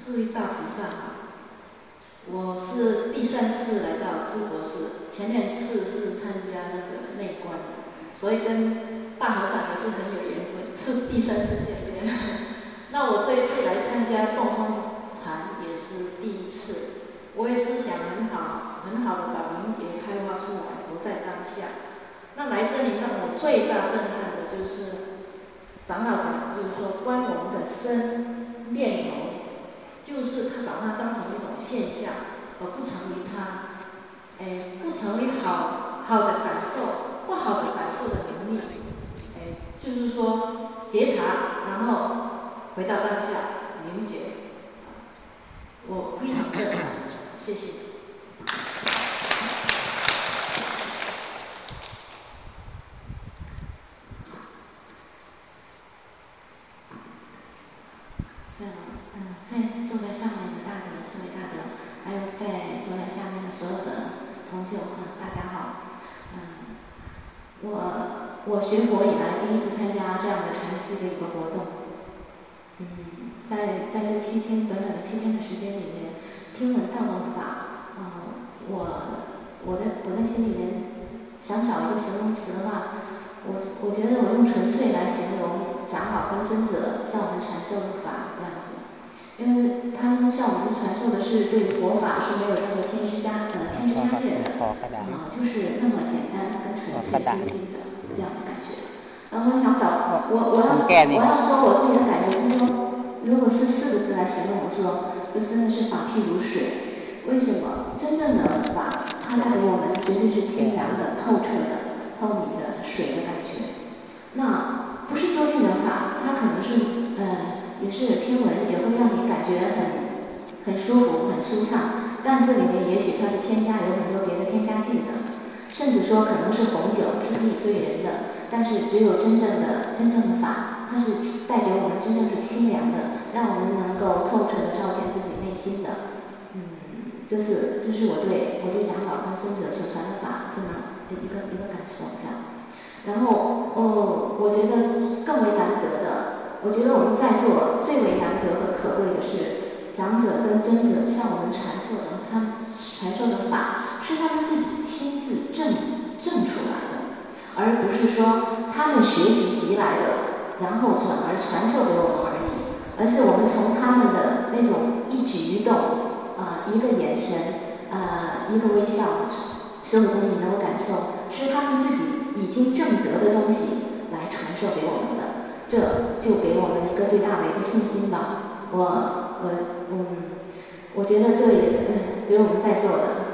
这位大菩萨好，我是第三次来到智博士，前两次是参加那个内观，所以跟大和尚也是很有缘分，是第三次见面。那我这一次来参加共冲禅也是第一次，我也是想很好很好的把明觉开发出来，活在当下。那来这里让我最大震撼的就是长老讲，就是说观我们的身念头。就是他把它当成一种现象，而不成为他，哎，不成为好好的感受，不好的感受的能力，哎，就是说觉察，然后回到当下，明觉，我非常认同，谢谢。坐在上面的大德、四位大德，还有在坐在下面所有的同修啊，大家好。嗯我我学佛以来第一次参加这样的长期的一个活动，嗯，在在这七天短短的七天的时间里面，听闻大闻法，嗯，我我的我在心里面想找一个形容词的话，我我觉得我用纯粹来形容长老跟尊者向我们传授的法这样子，因为他们向我们传授的是对佛法是没有任何添枝加呃添枝加叶的，啊，就是那么简单跟纯粹清净的。这样的感觉，然后我想找我我要我要说我自己的感觉就是说，如果是四个字来形容，我说这真的是法譬如水。为什么？真正的法，它带给我们绝对是清凉的、透彻的、透明的水的感觉。那不是究竟的，也是听闻，也会让你感觉很很舒服、很舒畅。但这里面也许它是添加有很多别的添加剂的。甚至说可能是红酒是可以醉人的，但是只有真正的真正的法，它是带给我们真正是清凉的，让我们能够透彻的照见自己内心的。嗯，这是这是我对我对长老跟尊者所传的法这么一个一个感受这样。然后哦，我觉得更为难得的，我觉得我们在座最为难得和可贵的是长者跟尊者向我们传授的，他们传授的法是他们自己。亲自证证出来的，而不是说他们学习习来的，然后转而传授给我们而已，而是我们从他们的那种一举一动，啊，一个眼神，啊，一个微笑，所有东西能够感受，是他们自己已经证得的东西来传授给我们的，这就给我们一个最大的一个信心吧。我我嗯，我觉得这也给我们在座的，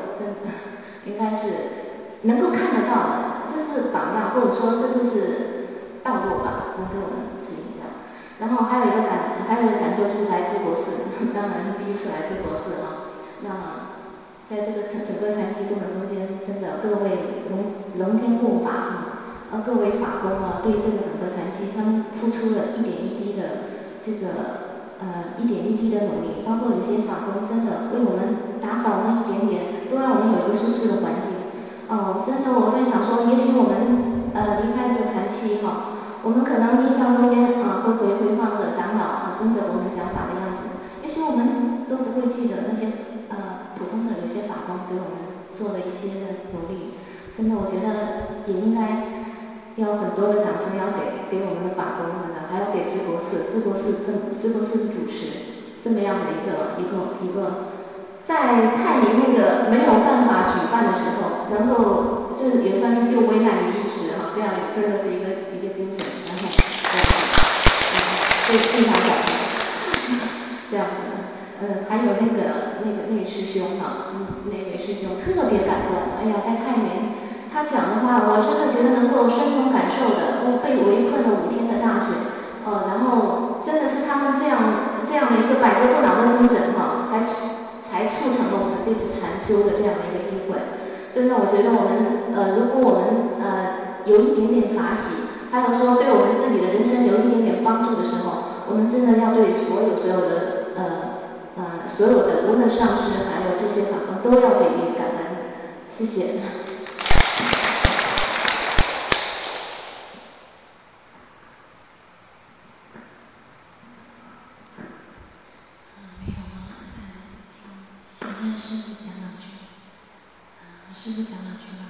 应该是能够看得到的，这是榜样，或者说这就是道路吧，能给我们指引一下。然后还有一个感，还有一个感受就是来自博士，当然是第一次来自博士啊。那在这个整整个禅期过程中间，真的各位龙龙天护法啊，呃各位法工啊，对这个整个禅期，他们付出了一点一滴的这个。呃，一点一滴的努力，包括有些法工真的为我们打扫那一点点，都让我们有一个舒适的环境。哦，真的我在想说，也许我们呃离开这个禅期哈，我们可能印象中间啊会回回放着长老啊跟着我们讲法的样子，也许我们都不会记得那些呃普通的有些法工给我们做的一些的努力。真的，我觉得也应该。要很多的掌声要给给我们的法工们的，还要给智博士，智博士这智博士主持这么样的一个一个一个，在泰宁那个没有办法举办的时候，能够这也算是救危难于一时哈，这样真的是一个一个精神，然后对非常感动，这样子，嗯，还有那个那个那位师兄哈，那位师兄特别感动，哎呀，在泰宁。他讲的话，我真的觉得能够深同感受的。我被围困了五天的大雪，呃，然后真的是他们这样这样的一个百折不挠的精神哈，才才促成了我们这次禅修的这样的一个机会。真的，我觉得我们呃，如果我们呃有一点点法喜，还有说对我们自己的人生有一点点帮助的时候，我们真的要对所有所有的呃呃所有的无论上师还有这些法官都要给予感恩。谢谢。师傅讲两句，师傅讲两句吧。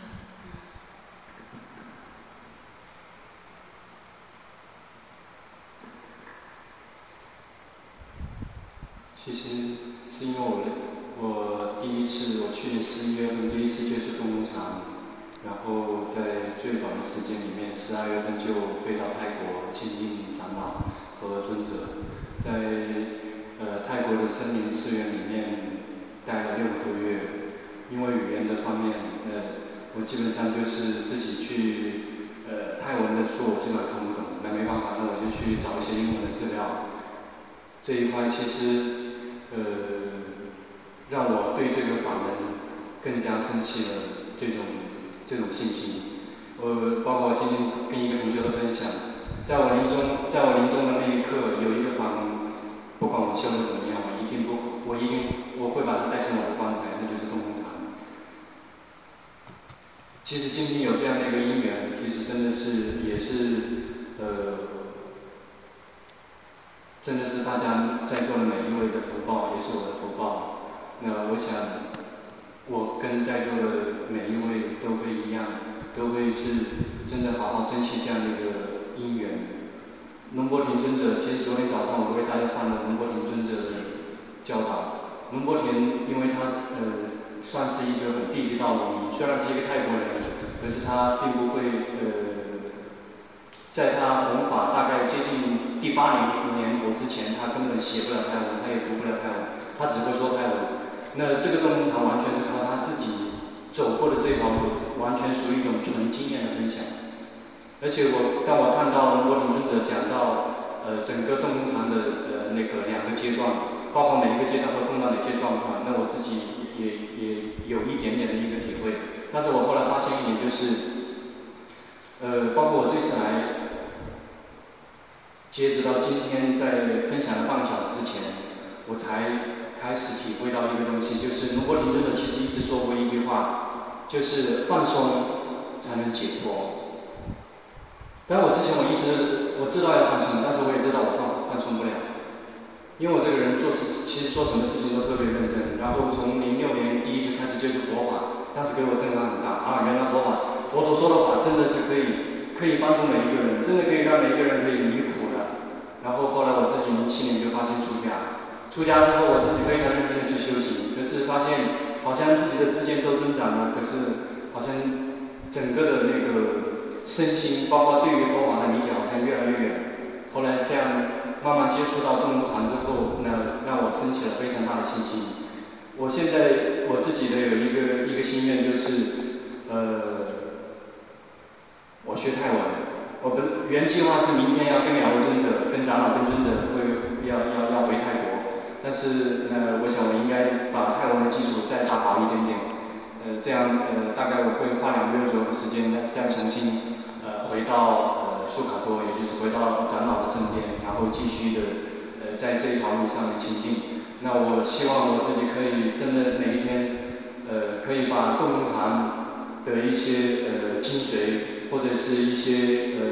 其实是因为我我第一次，我去年十一月份第一次接触动工厂，然后在最短的时间里面，十二月份就飞到泰国亲近长老和尊者，在呃泰国的森林寺院里面。待了六个多月，因为语言的方面，呃，我基本上就是自己去，呃，泰文的书我基本上看不懂，那没办法，那我就去找一些英文的资料。这一块其实，呃，让我对这个法门更加生气了这种这种信心。呃，包括今天跟一个同学的分享，在我临终在我临终的那一刻，有一个法门，不管我修的怎么样，我一定不，我一定。我会把它带进我的棺材，那就是东。其实今天有这样的一个因缘，其实真的是也是呃，真的是大家在座的每一位的福报，也是我的福报。那我想，我跟在座的每一位都会一样，都会是真的好好珍惜这样的一个因缘。龙波亭尊者，其实昨天早上我为大家放了龙波亭尊者的教导。龙波田，因为他呃算是一个很地地道的名，虽然是一个泰国人，可是他并不会呃，在他弘法大概接近第八年年头之前，他根本写不了泰文，他也读不了泰文，他只会说泰文。那这个洞堂完全是靠他自己走过的这条路，完全属于一种纯经验的分享。而且我当我看到龙波田尊者讲到呃整个洞堂的呃那个两个阶段。包括每一个阶段会碰到哪些状况，那我自己也也有一点点的一个体会。但是我后来发现一点就是，呃，包括我这次来，截止到今天在分享了半个小时之前，我才开始体会到一个东西，就是如果你真的其实一直说过一句话，就是放松才能解脱。但我之前我一直我知道要放松，但是我也知道我放放松不了。因为我这个人做事，其实做什么事情都特别认真。然后从零六年第一次开始接触佛法，当时给我震撼很大啊！原来佛法佛陀说的法真的是可以，可以帮助每一个人，真的可以让每一个人可以离苦的。然后后来我自己零七年就发心出家，出家之后我自己非常认真的去修行，可是发现好像自己的知见都增长了，可是好像整个的那个身心，包括对于佛法的理解好像越来越远。后来这样慢慢接触到动物团之后，那让我升起了非常大的信心。我现在我自己的有一个一个心愿就是，呃，我学泰文。我本原计划是明天要跟两位尊者、跟长老、跟尊者会要要要回泰国，但是呃，我想我应该把泰文的基础再打好一点点。呃，这样呃，大概我会花两个月左右的时间再再重新呃回到呃苏卡托，也就是回到长老的身边，然后继续的呃在这一条路上前进。那我希望我自己可以真的每一天，呃，可以把洞中禅的一些呃精髓，或者是一些呃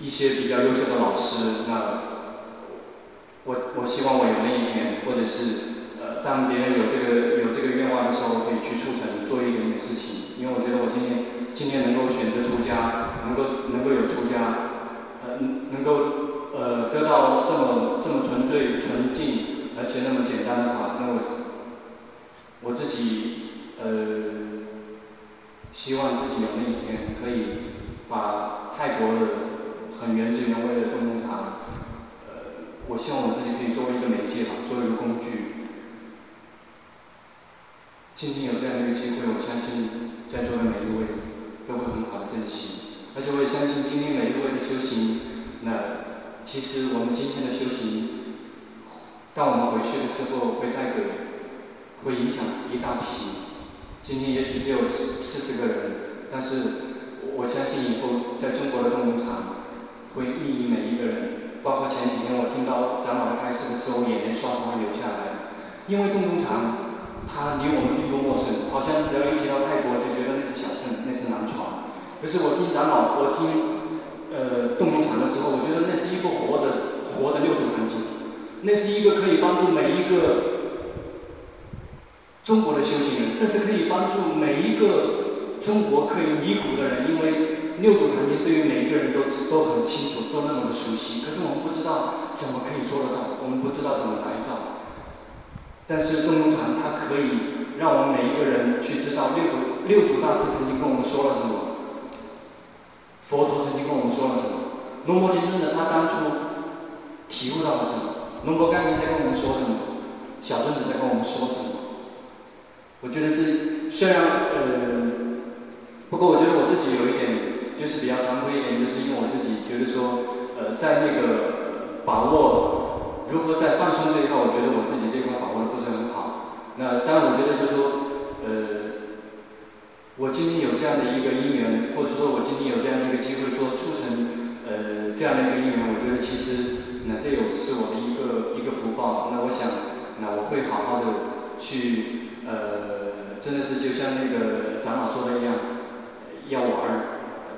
一些比较优秀的老师，那我我希望我有那一天，或者是呃当别人有这个这个愿望的时候，我可以去促成做一点点事情。因为我觉得我今天今天能够选择出家，能够能够有出家，呃能够。呃，得到这么这么纯粹、纯净，而且那么简单的话，那我我自己呃，希望自己有那一天可以把泰国的很原汁原味的东东茶，呃，我希望我自己可以作为一个媒介吧，作为一个工具。今天有这样的一个机会，我相信在座的每一位都会很好的珍惜，而且我也相信今天每一位的修行，那。其实我们今天的修行，当我们回去的时候，会带给，会影响一大批。今天也许只有四四十个人，但是我相信以后在中国的东农场，会利益每一个人。包括前几天我听到长老的开示的时候，眼泪刷刷流下来。因为东农场，它离我们并不陌生，好像只要一提到泰国，就觉得那是小镇，那是南传。可是我听长老，我听。呃，动农场的时候，我觉得那是一个活的、活的六祖坛经，那是一个可以帮助每一个中国的修行人，那是可以帮助每一个中国可以离苦的人，因为六祖坛经对于每一个人都都很清楚，都那么的熟悉。可是我们不知道怎么可以做得到，我们不知道怎么来到。但是动农场它可以让我们每一个人去知道六祖六祖大师曾经跟我们说了什么。佛陀曾经跟我们说了什么？龙婆天尊者他当初体悟到了什么？龙婆甘明在跟我们说什么？小尊者在跟我们说什么？我觉得这虽然呃，不过我觉得我自己有一点就是比较惭愧一点，就是因为我自己觉得说呃，在那个把握如何在放松这一块，我觉得我自己这块一块把握的不是很好。那当然，我觉得就是说呃。我今天有这样的一个因缘，或者说我今天有这样的一个机会，说促成呃这样的一个因缘，我觉得其实那这有是我的一个一个福报。那我想，那我会好好的去呃，真的是就像那个长老说的一样，要玩儿，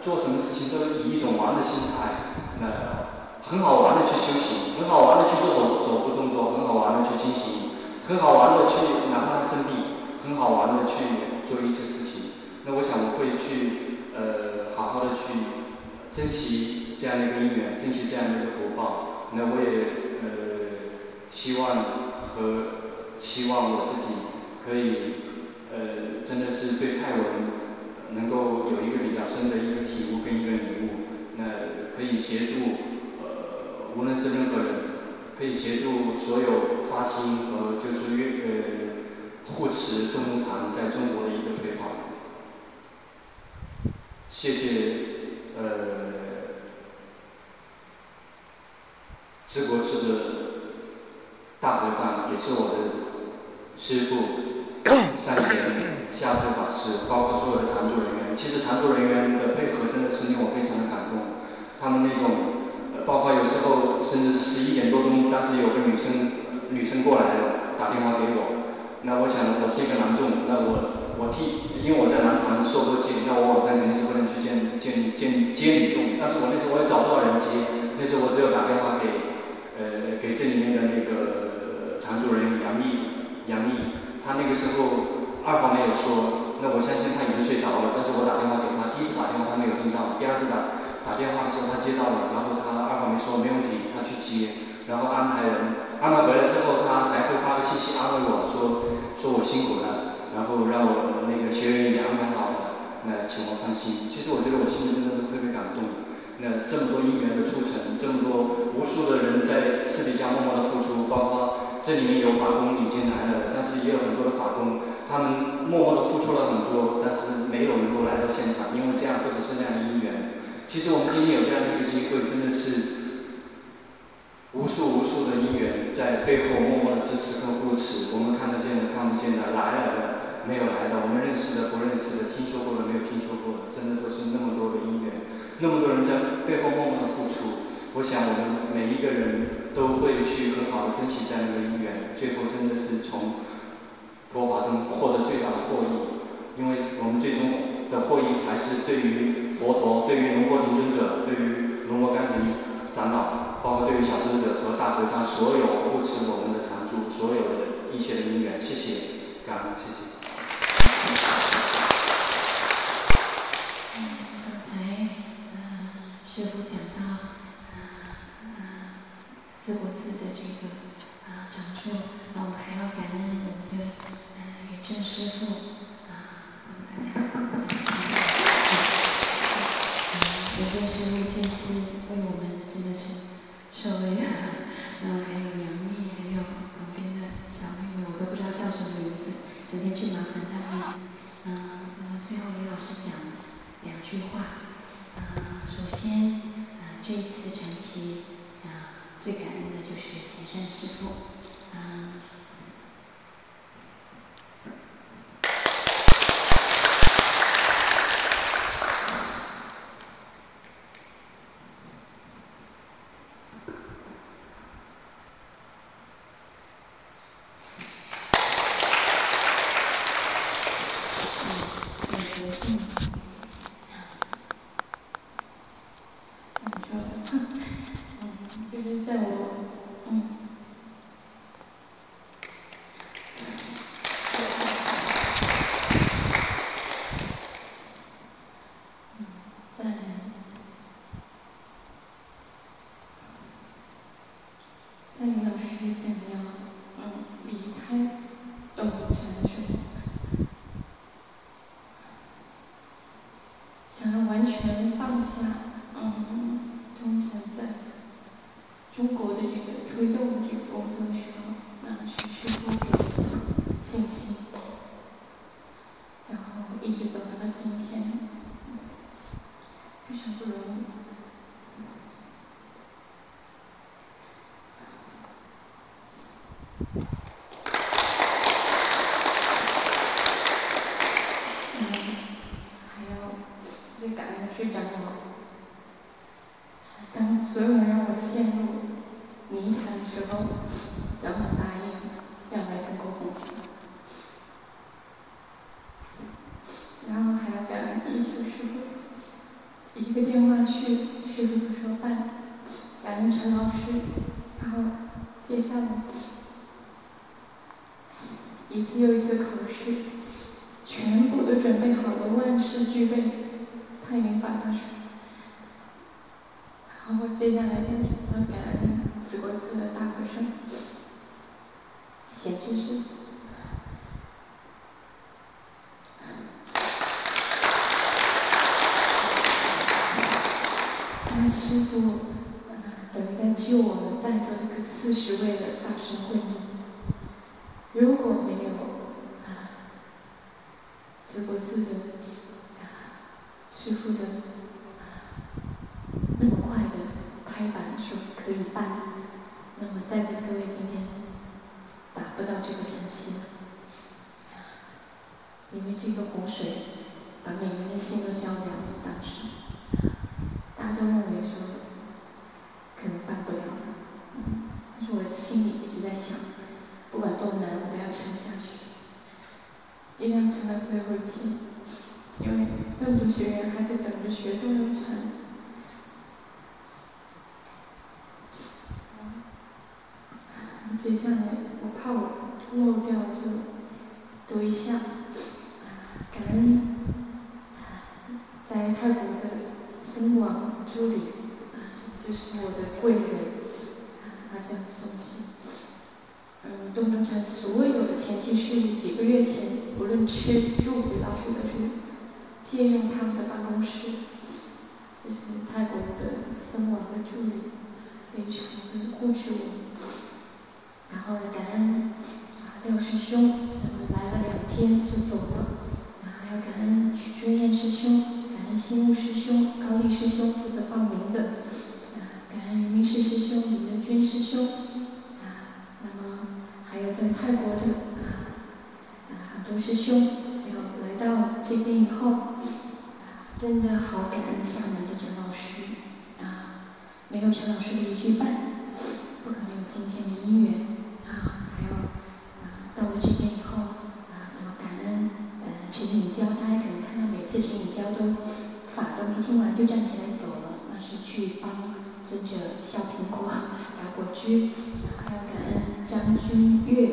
做什么事情都以一种玩的心态，那很好玩的去修行，很好玩的去做手手部动作，很好玩的去进行，很好玩的去哪怕生病，很好玩的去做一些事情。那我想我会去，呃，好好的去珍惜这样的一个因缘，珍惜这样的一个福报。那我也呃希望和期望我自己可以，呃，真的是对泰文能够有一个比较深的一个体悟跟一个领悟。那可以协助，呃，无论是任何人，可以协助所有发心和就是越呃护持东东禅在中国的一个推广。谢谢，呃，治国寺的大和尚，也是我的师傅，善贤下智法师，包括所有的常住人员。其实常住人员的配合真的是令我非常的感动。他们那种，呃，包括有时候甚至是十一点多钟，当时有个女生女生过来了，打电话给我。那我想我是一个男众，那我。我替，因为我在男团受过戒，那我晚上肯定是不能去见见见接女众。但是我那时候我也找不到人接，那时候我只有打电话给，呃，给这里面的那个常主人杨毅，杨毅，他那个时候二话没有说，那我相信他已经睡着了，但是我打电话给他，第一次打电话他没有听到，第二次打打电话的时候他接到了，然后他二话没说没问题，他去接，然后安排人，安排回来之后他还会发个信息安慰我说说我辛苦了，然后让我那个学员也安排好了，那请我放心。其实我觉得我心里真的是特别感动。那这么多姻缘的促成，这么多无数的人在私底下默默的付出，包括这里面有法工已经来了，但是也有很多的法工，他们默默的付出了很多，但是没有能够来到现场，因为这样或者是那样的姻缘。其实我们今天有这样的一个机会，真的是无数无数的因缘在背后默默的支持和扶持，我们看得见的、看不见的、来了的、没有来的，我们认识的、不认识的、听说过的、没有听说过的，真的都是那么多的因缘。那么多人在背后默默的付出，我想我们每一个人都会去很好的珍惜这样一个姻缘，最后真的是从佛法中获得最大的获益，因为我们最终的获益才是对于佛陀、对于龙波林尊者、对于龙波甘平长老，包括对于小尊者和大和尚所有护持我们的常住，所有的一切的因缘，谢谢，感恩，谢谢刚才。师傅讲到，啊啊，自国寺的这个啊长处，那我还要感恩我们的啊元正师傅啊，大家讲解。啊，元正师傅这次为我们真的是受了，然 后还有杨幂，还有旁边的小妹妹，我都不知道叫什么名字，整天去麻烦他们。嗯，然后最后李老师讲两句话。啊，首先，啊，这一次的晨曦，啊，最感恩的就是贤山师傅，去帮尊者削苹果、打果汁，还有感恩张君月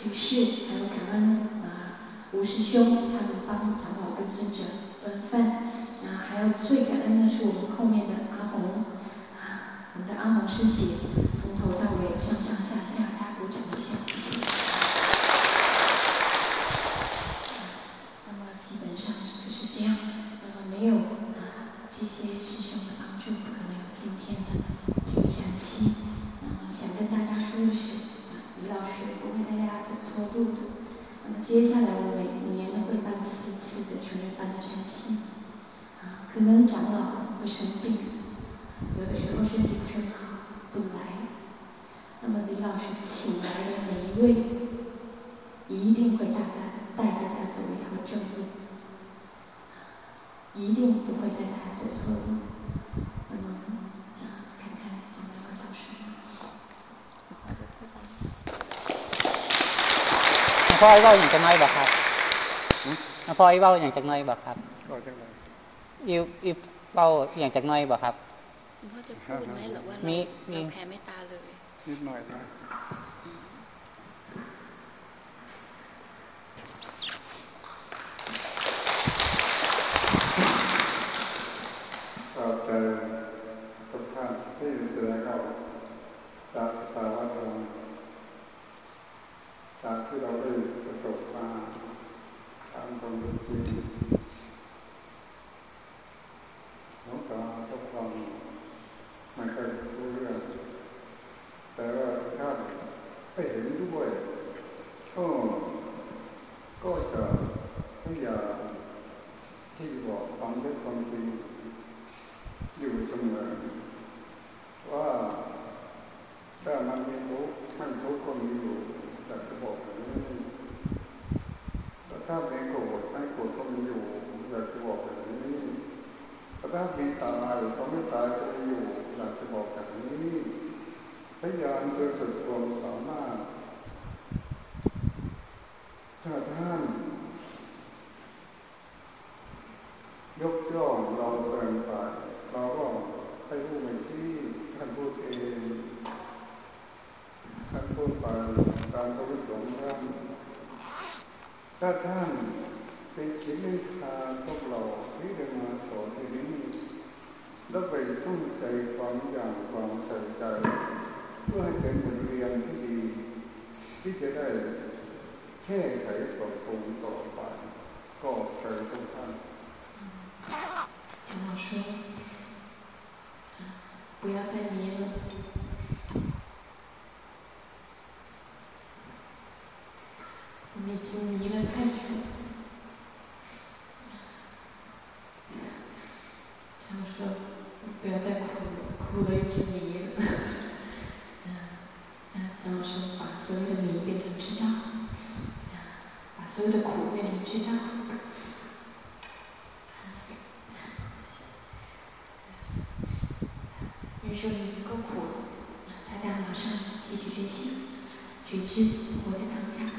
居士，还有感恩啊吴师兄他们帮长老跟尊者端饭。那还有最感恩的是我们后面的阿红啊，我们的阿红师姐，从头到尾上上下 พ่อไอ้เบ้าอย่างจังไอบ่ครับน้อพ่อไอ้เบ้าอย่างจากน้บ่ครับอิวอิวเบ้าอย่างจากน้บ่ครับพ่อจะพูดไหมหรือว่ามีมีแผลไม่ตาเลยนิดหน่อยนะแต่ 所有的苦被你知道。人生已经够苦了，大家马上提起决心，觉知活在当下。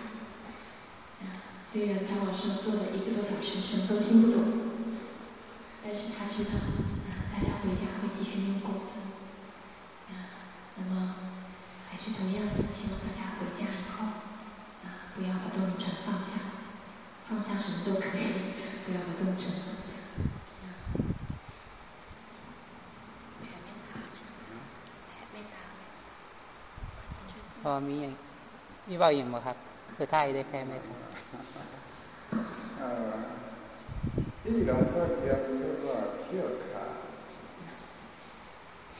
虽然张老师坐了一个多小时，什么都听不懂，但是他知道。 มีอย่างพี่ว่าอย่างบ่ครับ สุดท้ายได้แพ้ไหมครับที่หลวงพ่อเรียนเรียกว่าเชื่อขา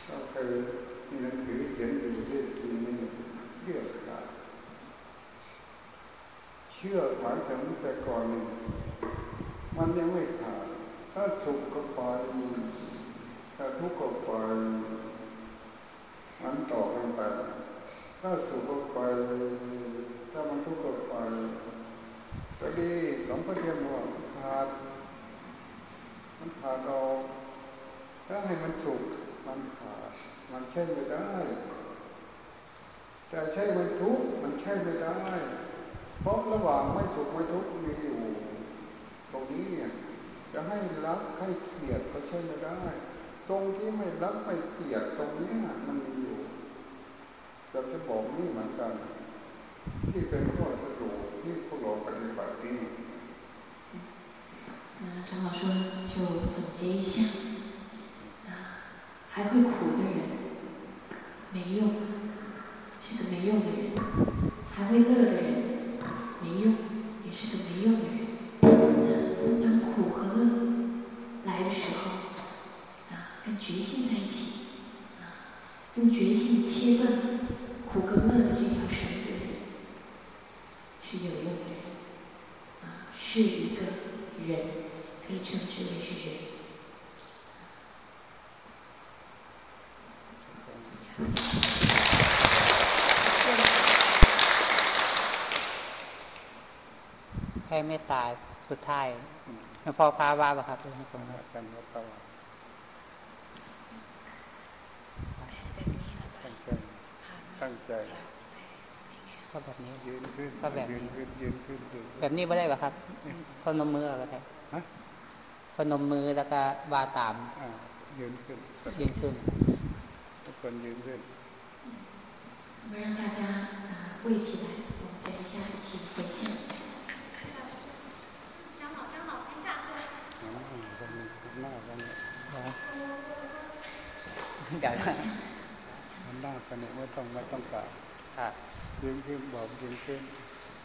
ก็คือมีหนังสือเขียนอยู่ที่ทีนี้เชื่อขาเชื่อหมายถึงแต่ก่อนมันยังไม่ขาดถ้าสุขก็ไปถ้าทุกข์ก็ไปมันต่อกันไป ถ้าสุขก็ไป ถ้ามันทุกข์ก็ไปก็ดีหลวงพ่อเทียนว่าขาด มันขาดเราถ้าให้มันสุขมันขาด มันใช่ไม่ได้ แต่ใช่มันทุกข์มันใช่ไม่ได้ เพราะระหว่างไม่สุขไม่ทุกข์มีอยู่ ตรงนี้จะให้รักให้เกลียดก็ใช่ไม่ได้ ตรงที่ไม่รักไม่เกลียดตรงนี้มันมีอยู่ เราจะบอกนี่เหมือนกัน ที่เป็นข้อสรุปที่พวกเราปฏิบัตินี่长老说，就总结一下，啊，还会苦的人没用，是个没用的人；还会乐的人没用，也是个没用的人。当苦和乐来的时候，啊，跟觉性在一起，啊，用觉性切断 苦跟乐的这条绳子的人，是有用的人，啊，是一个人，可以称之为是人。แพ้เมตตาสุดท้ายพอพาว่าบ่ครับเป็นคนกันว่าพา ตั้งใจก็แบบนี้ยืนขึ้นก็แบบนี้ยืนขึ้นแบบนี้ไม่ได้ป่ะครับพนมมือก็ได้พนมมือแล้วก็วาตามยืนขึ้นยืนขึ้นทุกคนยืนขึ้น我们让大家啊跪起来，我们等一下一起回向。长老，长老，别下跪。หน้ากันเดี๋ย วนะหน้ากันเนี่ยไม่ต้องไม่ต้องกราบยืนขึ้นบอกยืนขึ้น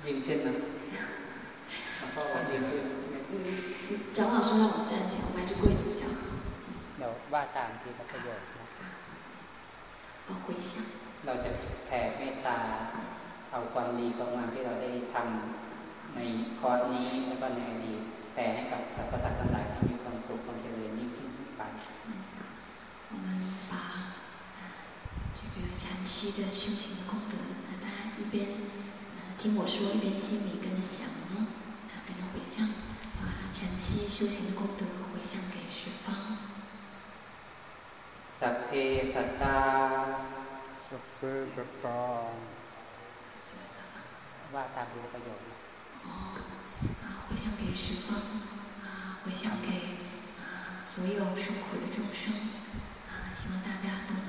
ยืนขึ้นนะพ่อบอกยืนขึ้น长老说让我站起来，我们还是跪着讲。เดี๋ยวว่าตามที่พระประโยชน์好回向。เราจะแผ่เมตตาเอาความดีความงามที่เราได้ทำในคอร์สนี้แล้วก็ในอดีตแผ่ให้กับสรรพสัตว์ทั้งหลายที่มีความสุขความเจริญยิ่งขึ้นไป我们把这个 长期的修行的功德，那大家一边听我说，一边心里跟着想呢，跟着回向，把长期修行的功德回向给十方。สัพเพสัตตาสัพเพสัตตาว่าตามดูประโยชน์哦，啊，回向给十方，啊，回向给啊所有受苦的众生，啊，希望大家都能来啊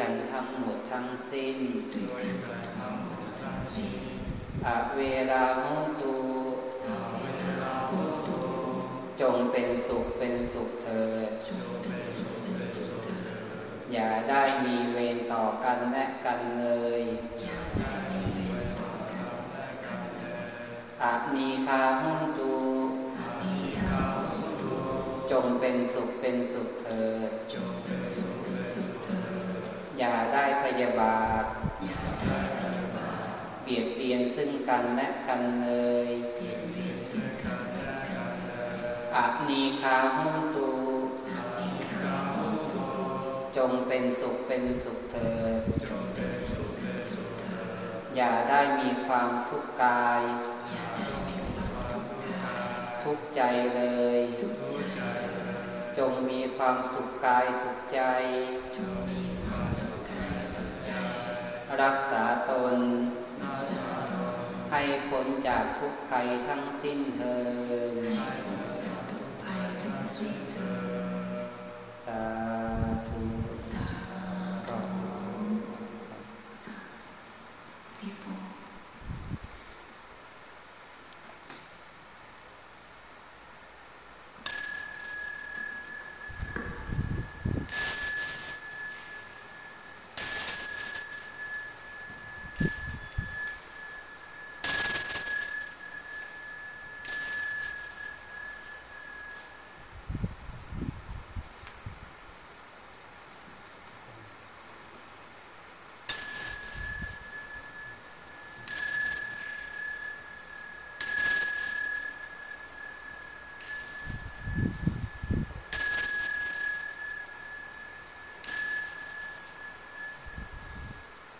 กันทั้งหมดทั้งสิ้น อเวลาโหตุจงเป็นสุขเป็นสุขเธออย่าได้มีเวรต่อกันและกันเลยอานีคาหุตุจงเป็นสุขเป็นสุขเธอ อย่าได้พยาบาทเปลี่ยนเปลี่ยนซึ่งกันและกันเลยอะนีคาหุนตู จงเป็นสุขเป็นสุขเถิด อย่าได้มีความทุกข์กาย ทุกใจเลย จงมีความสุขกายสุขใจ รักษาตน ให้พ้นจากทุกภัยทั้งสิ้นเถิดสา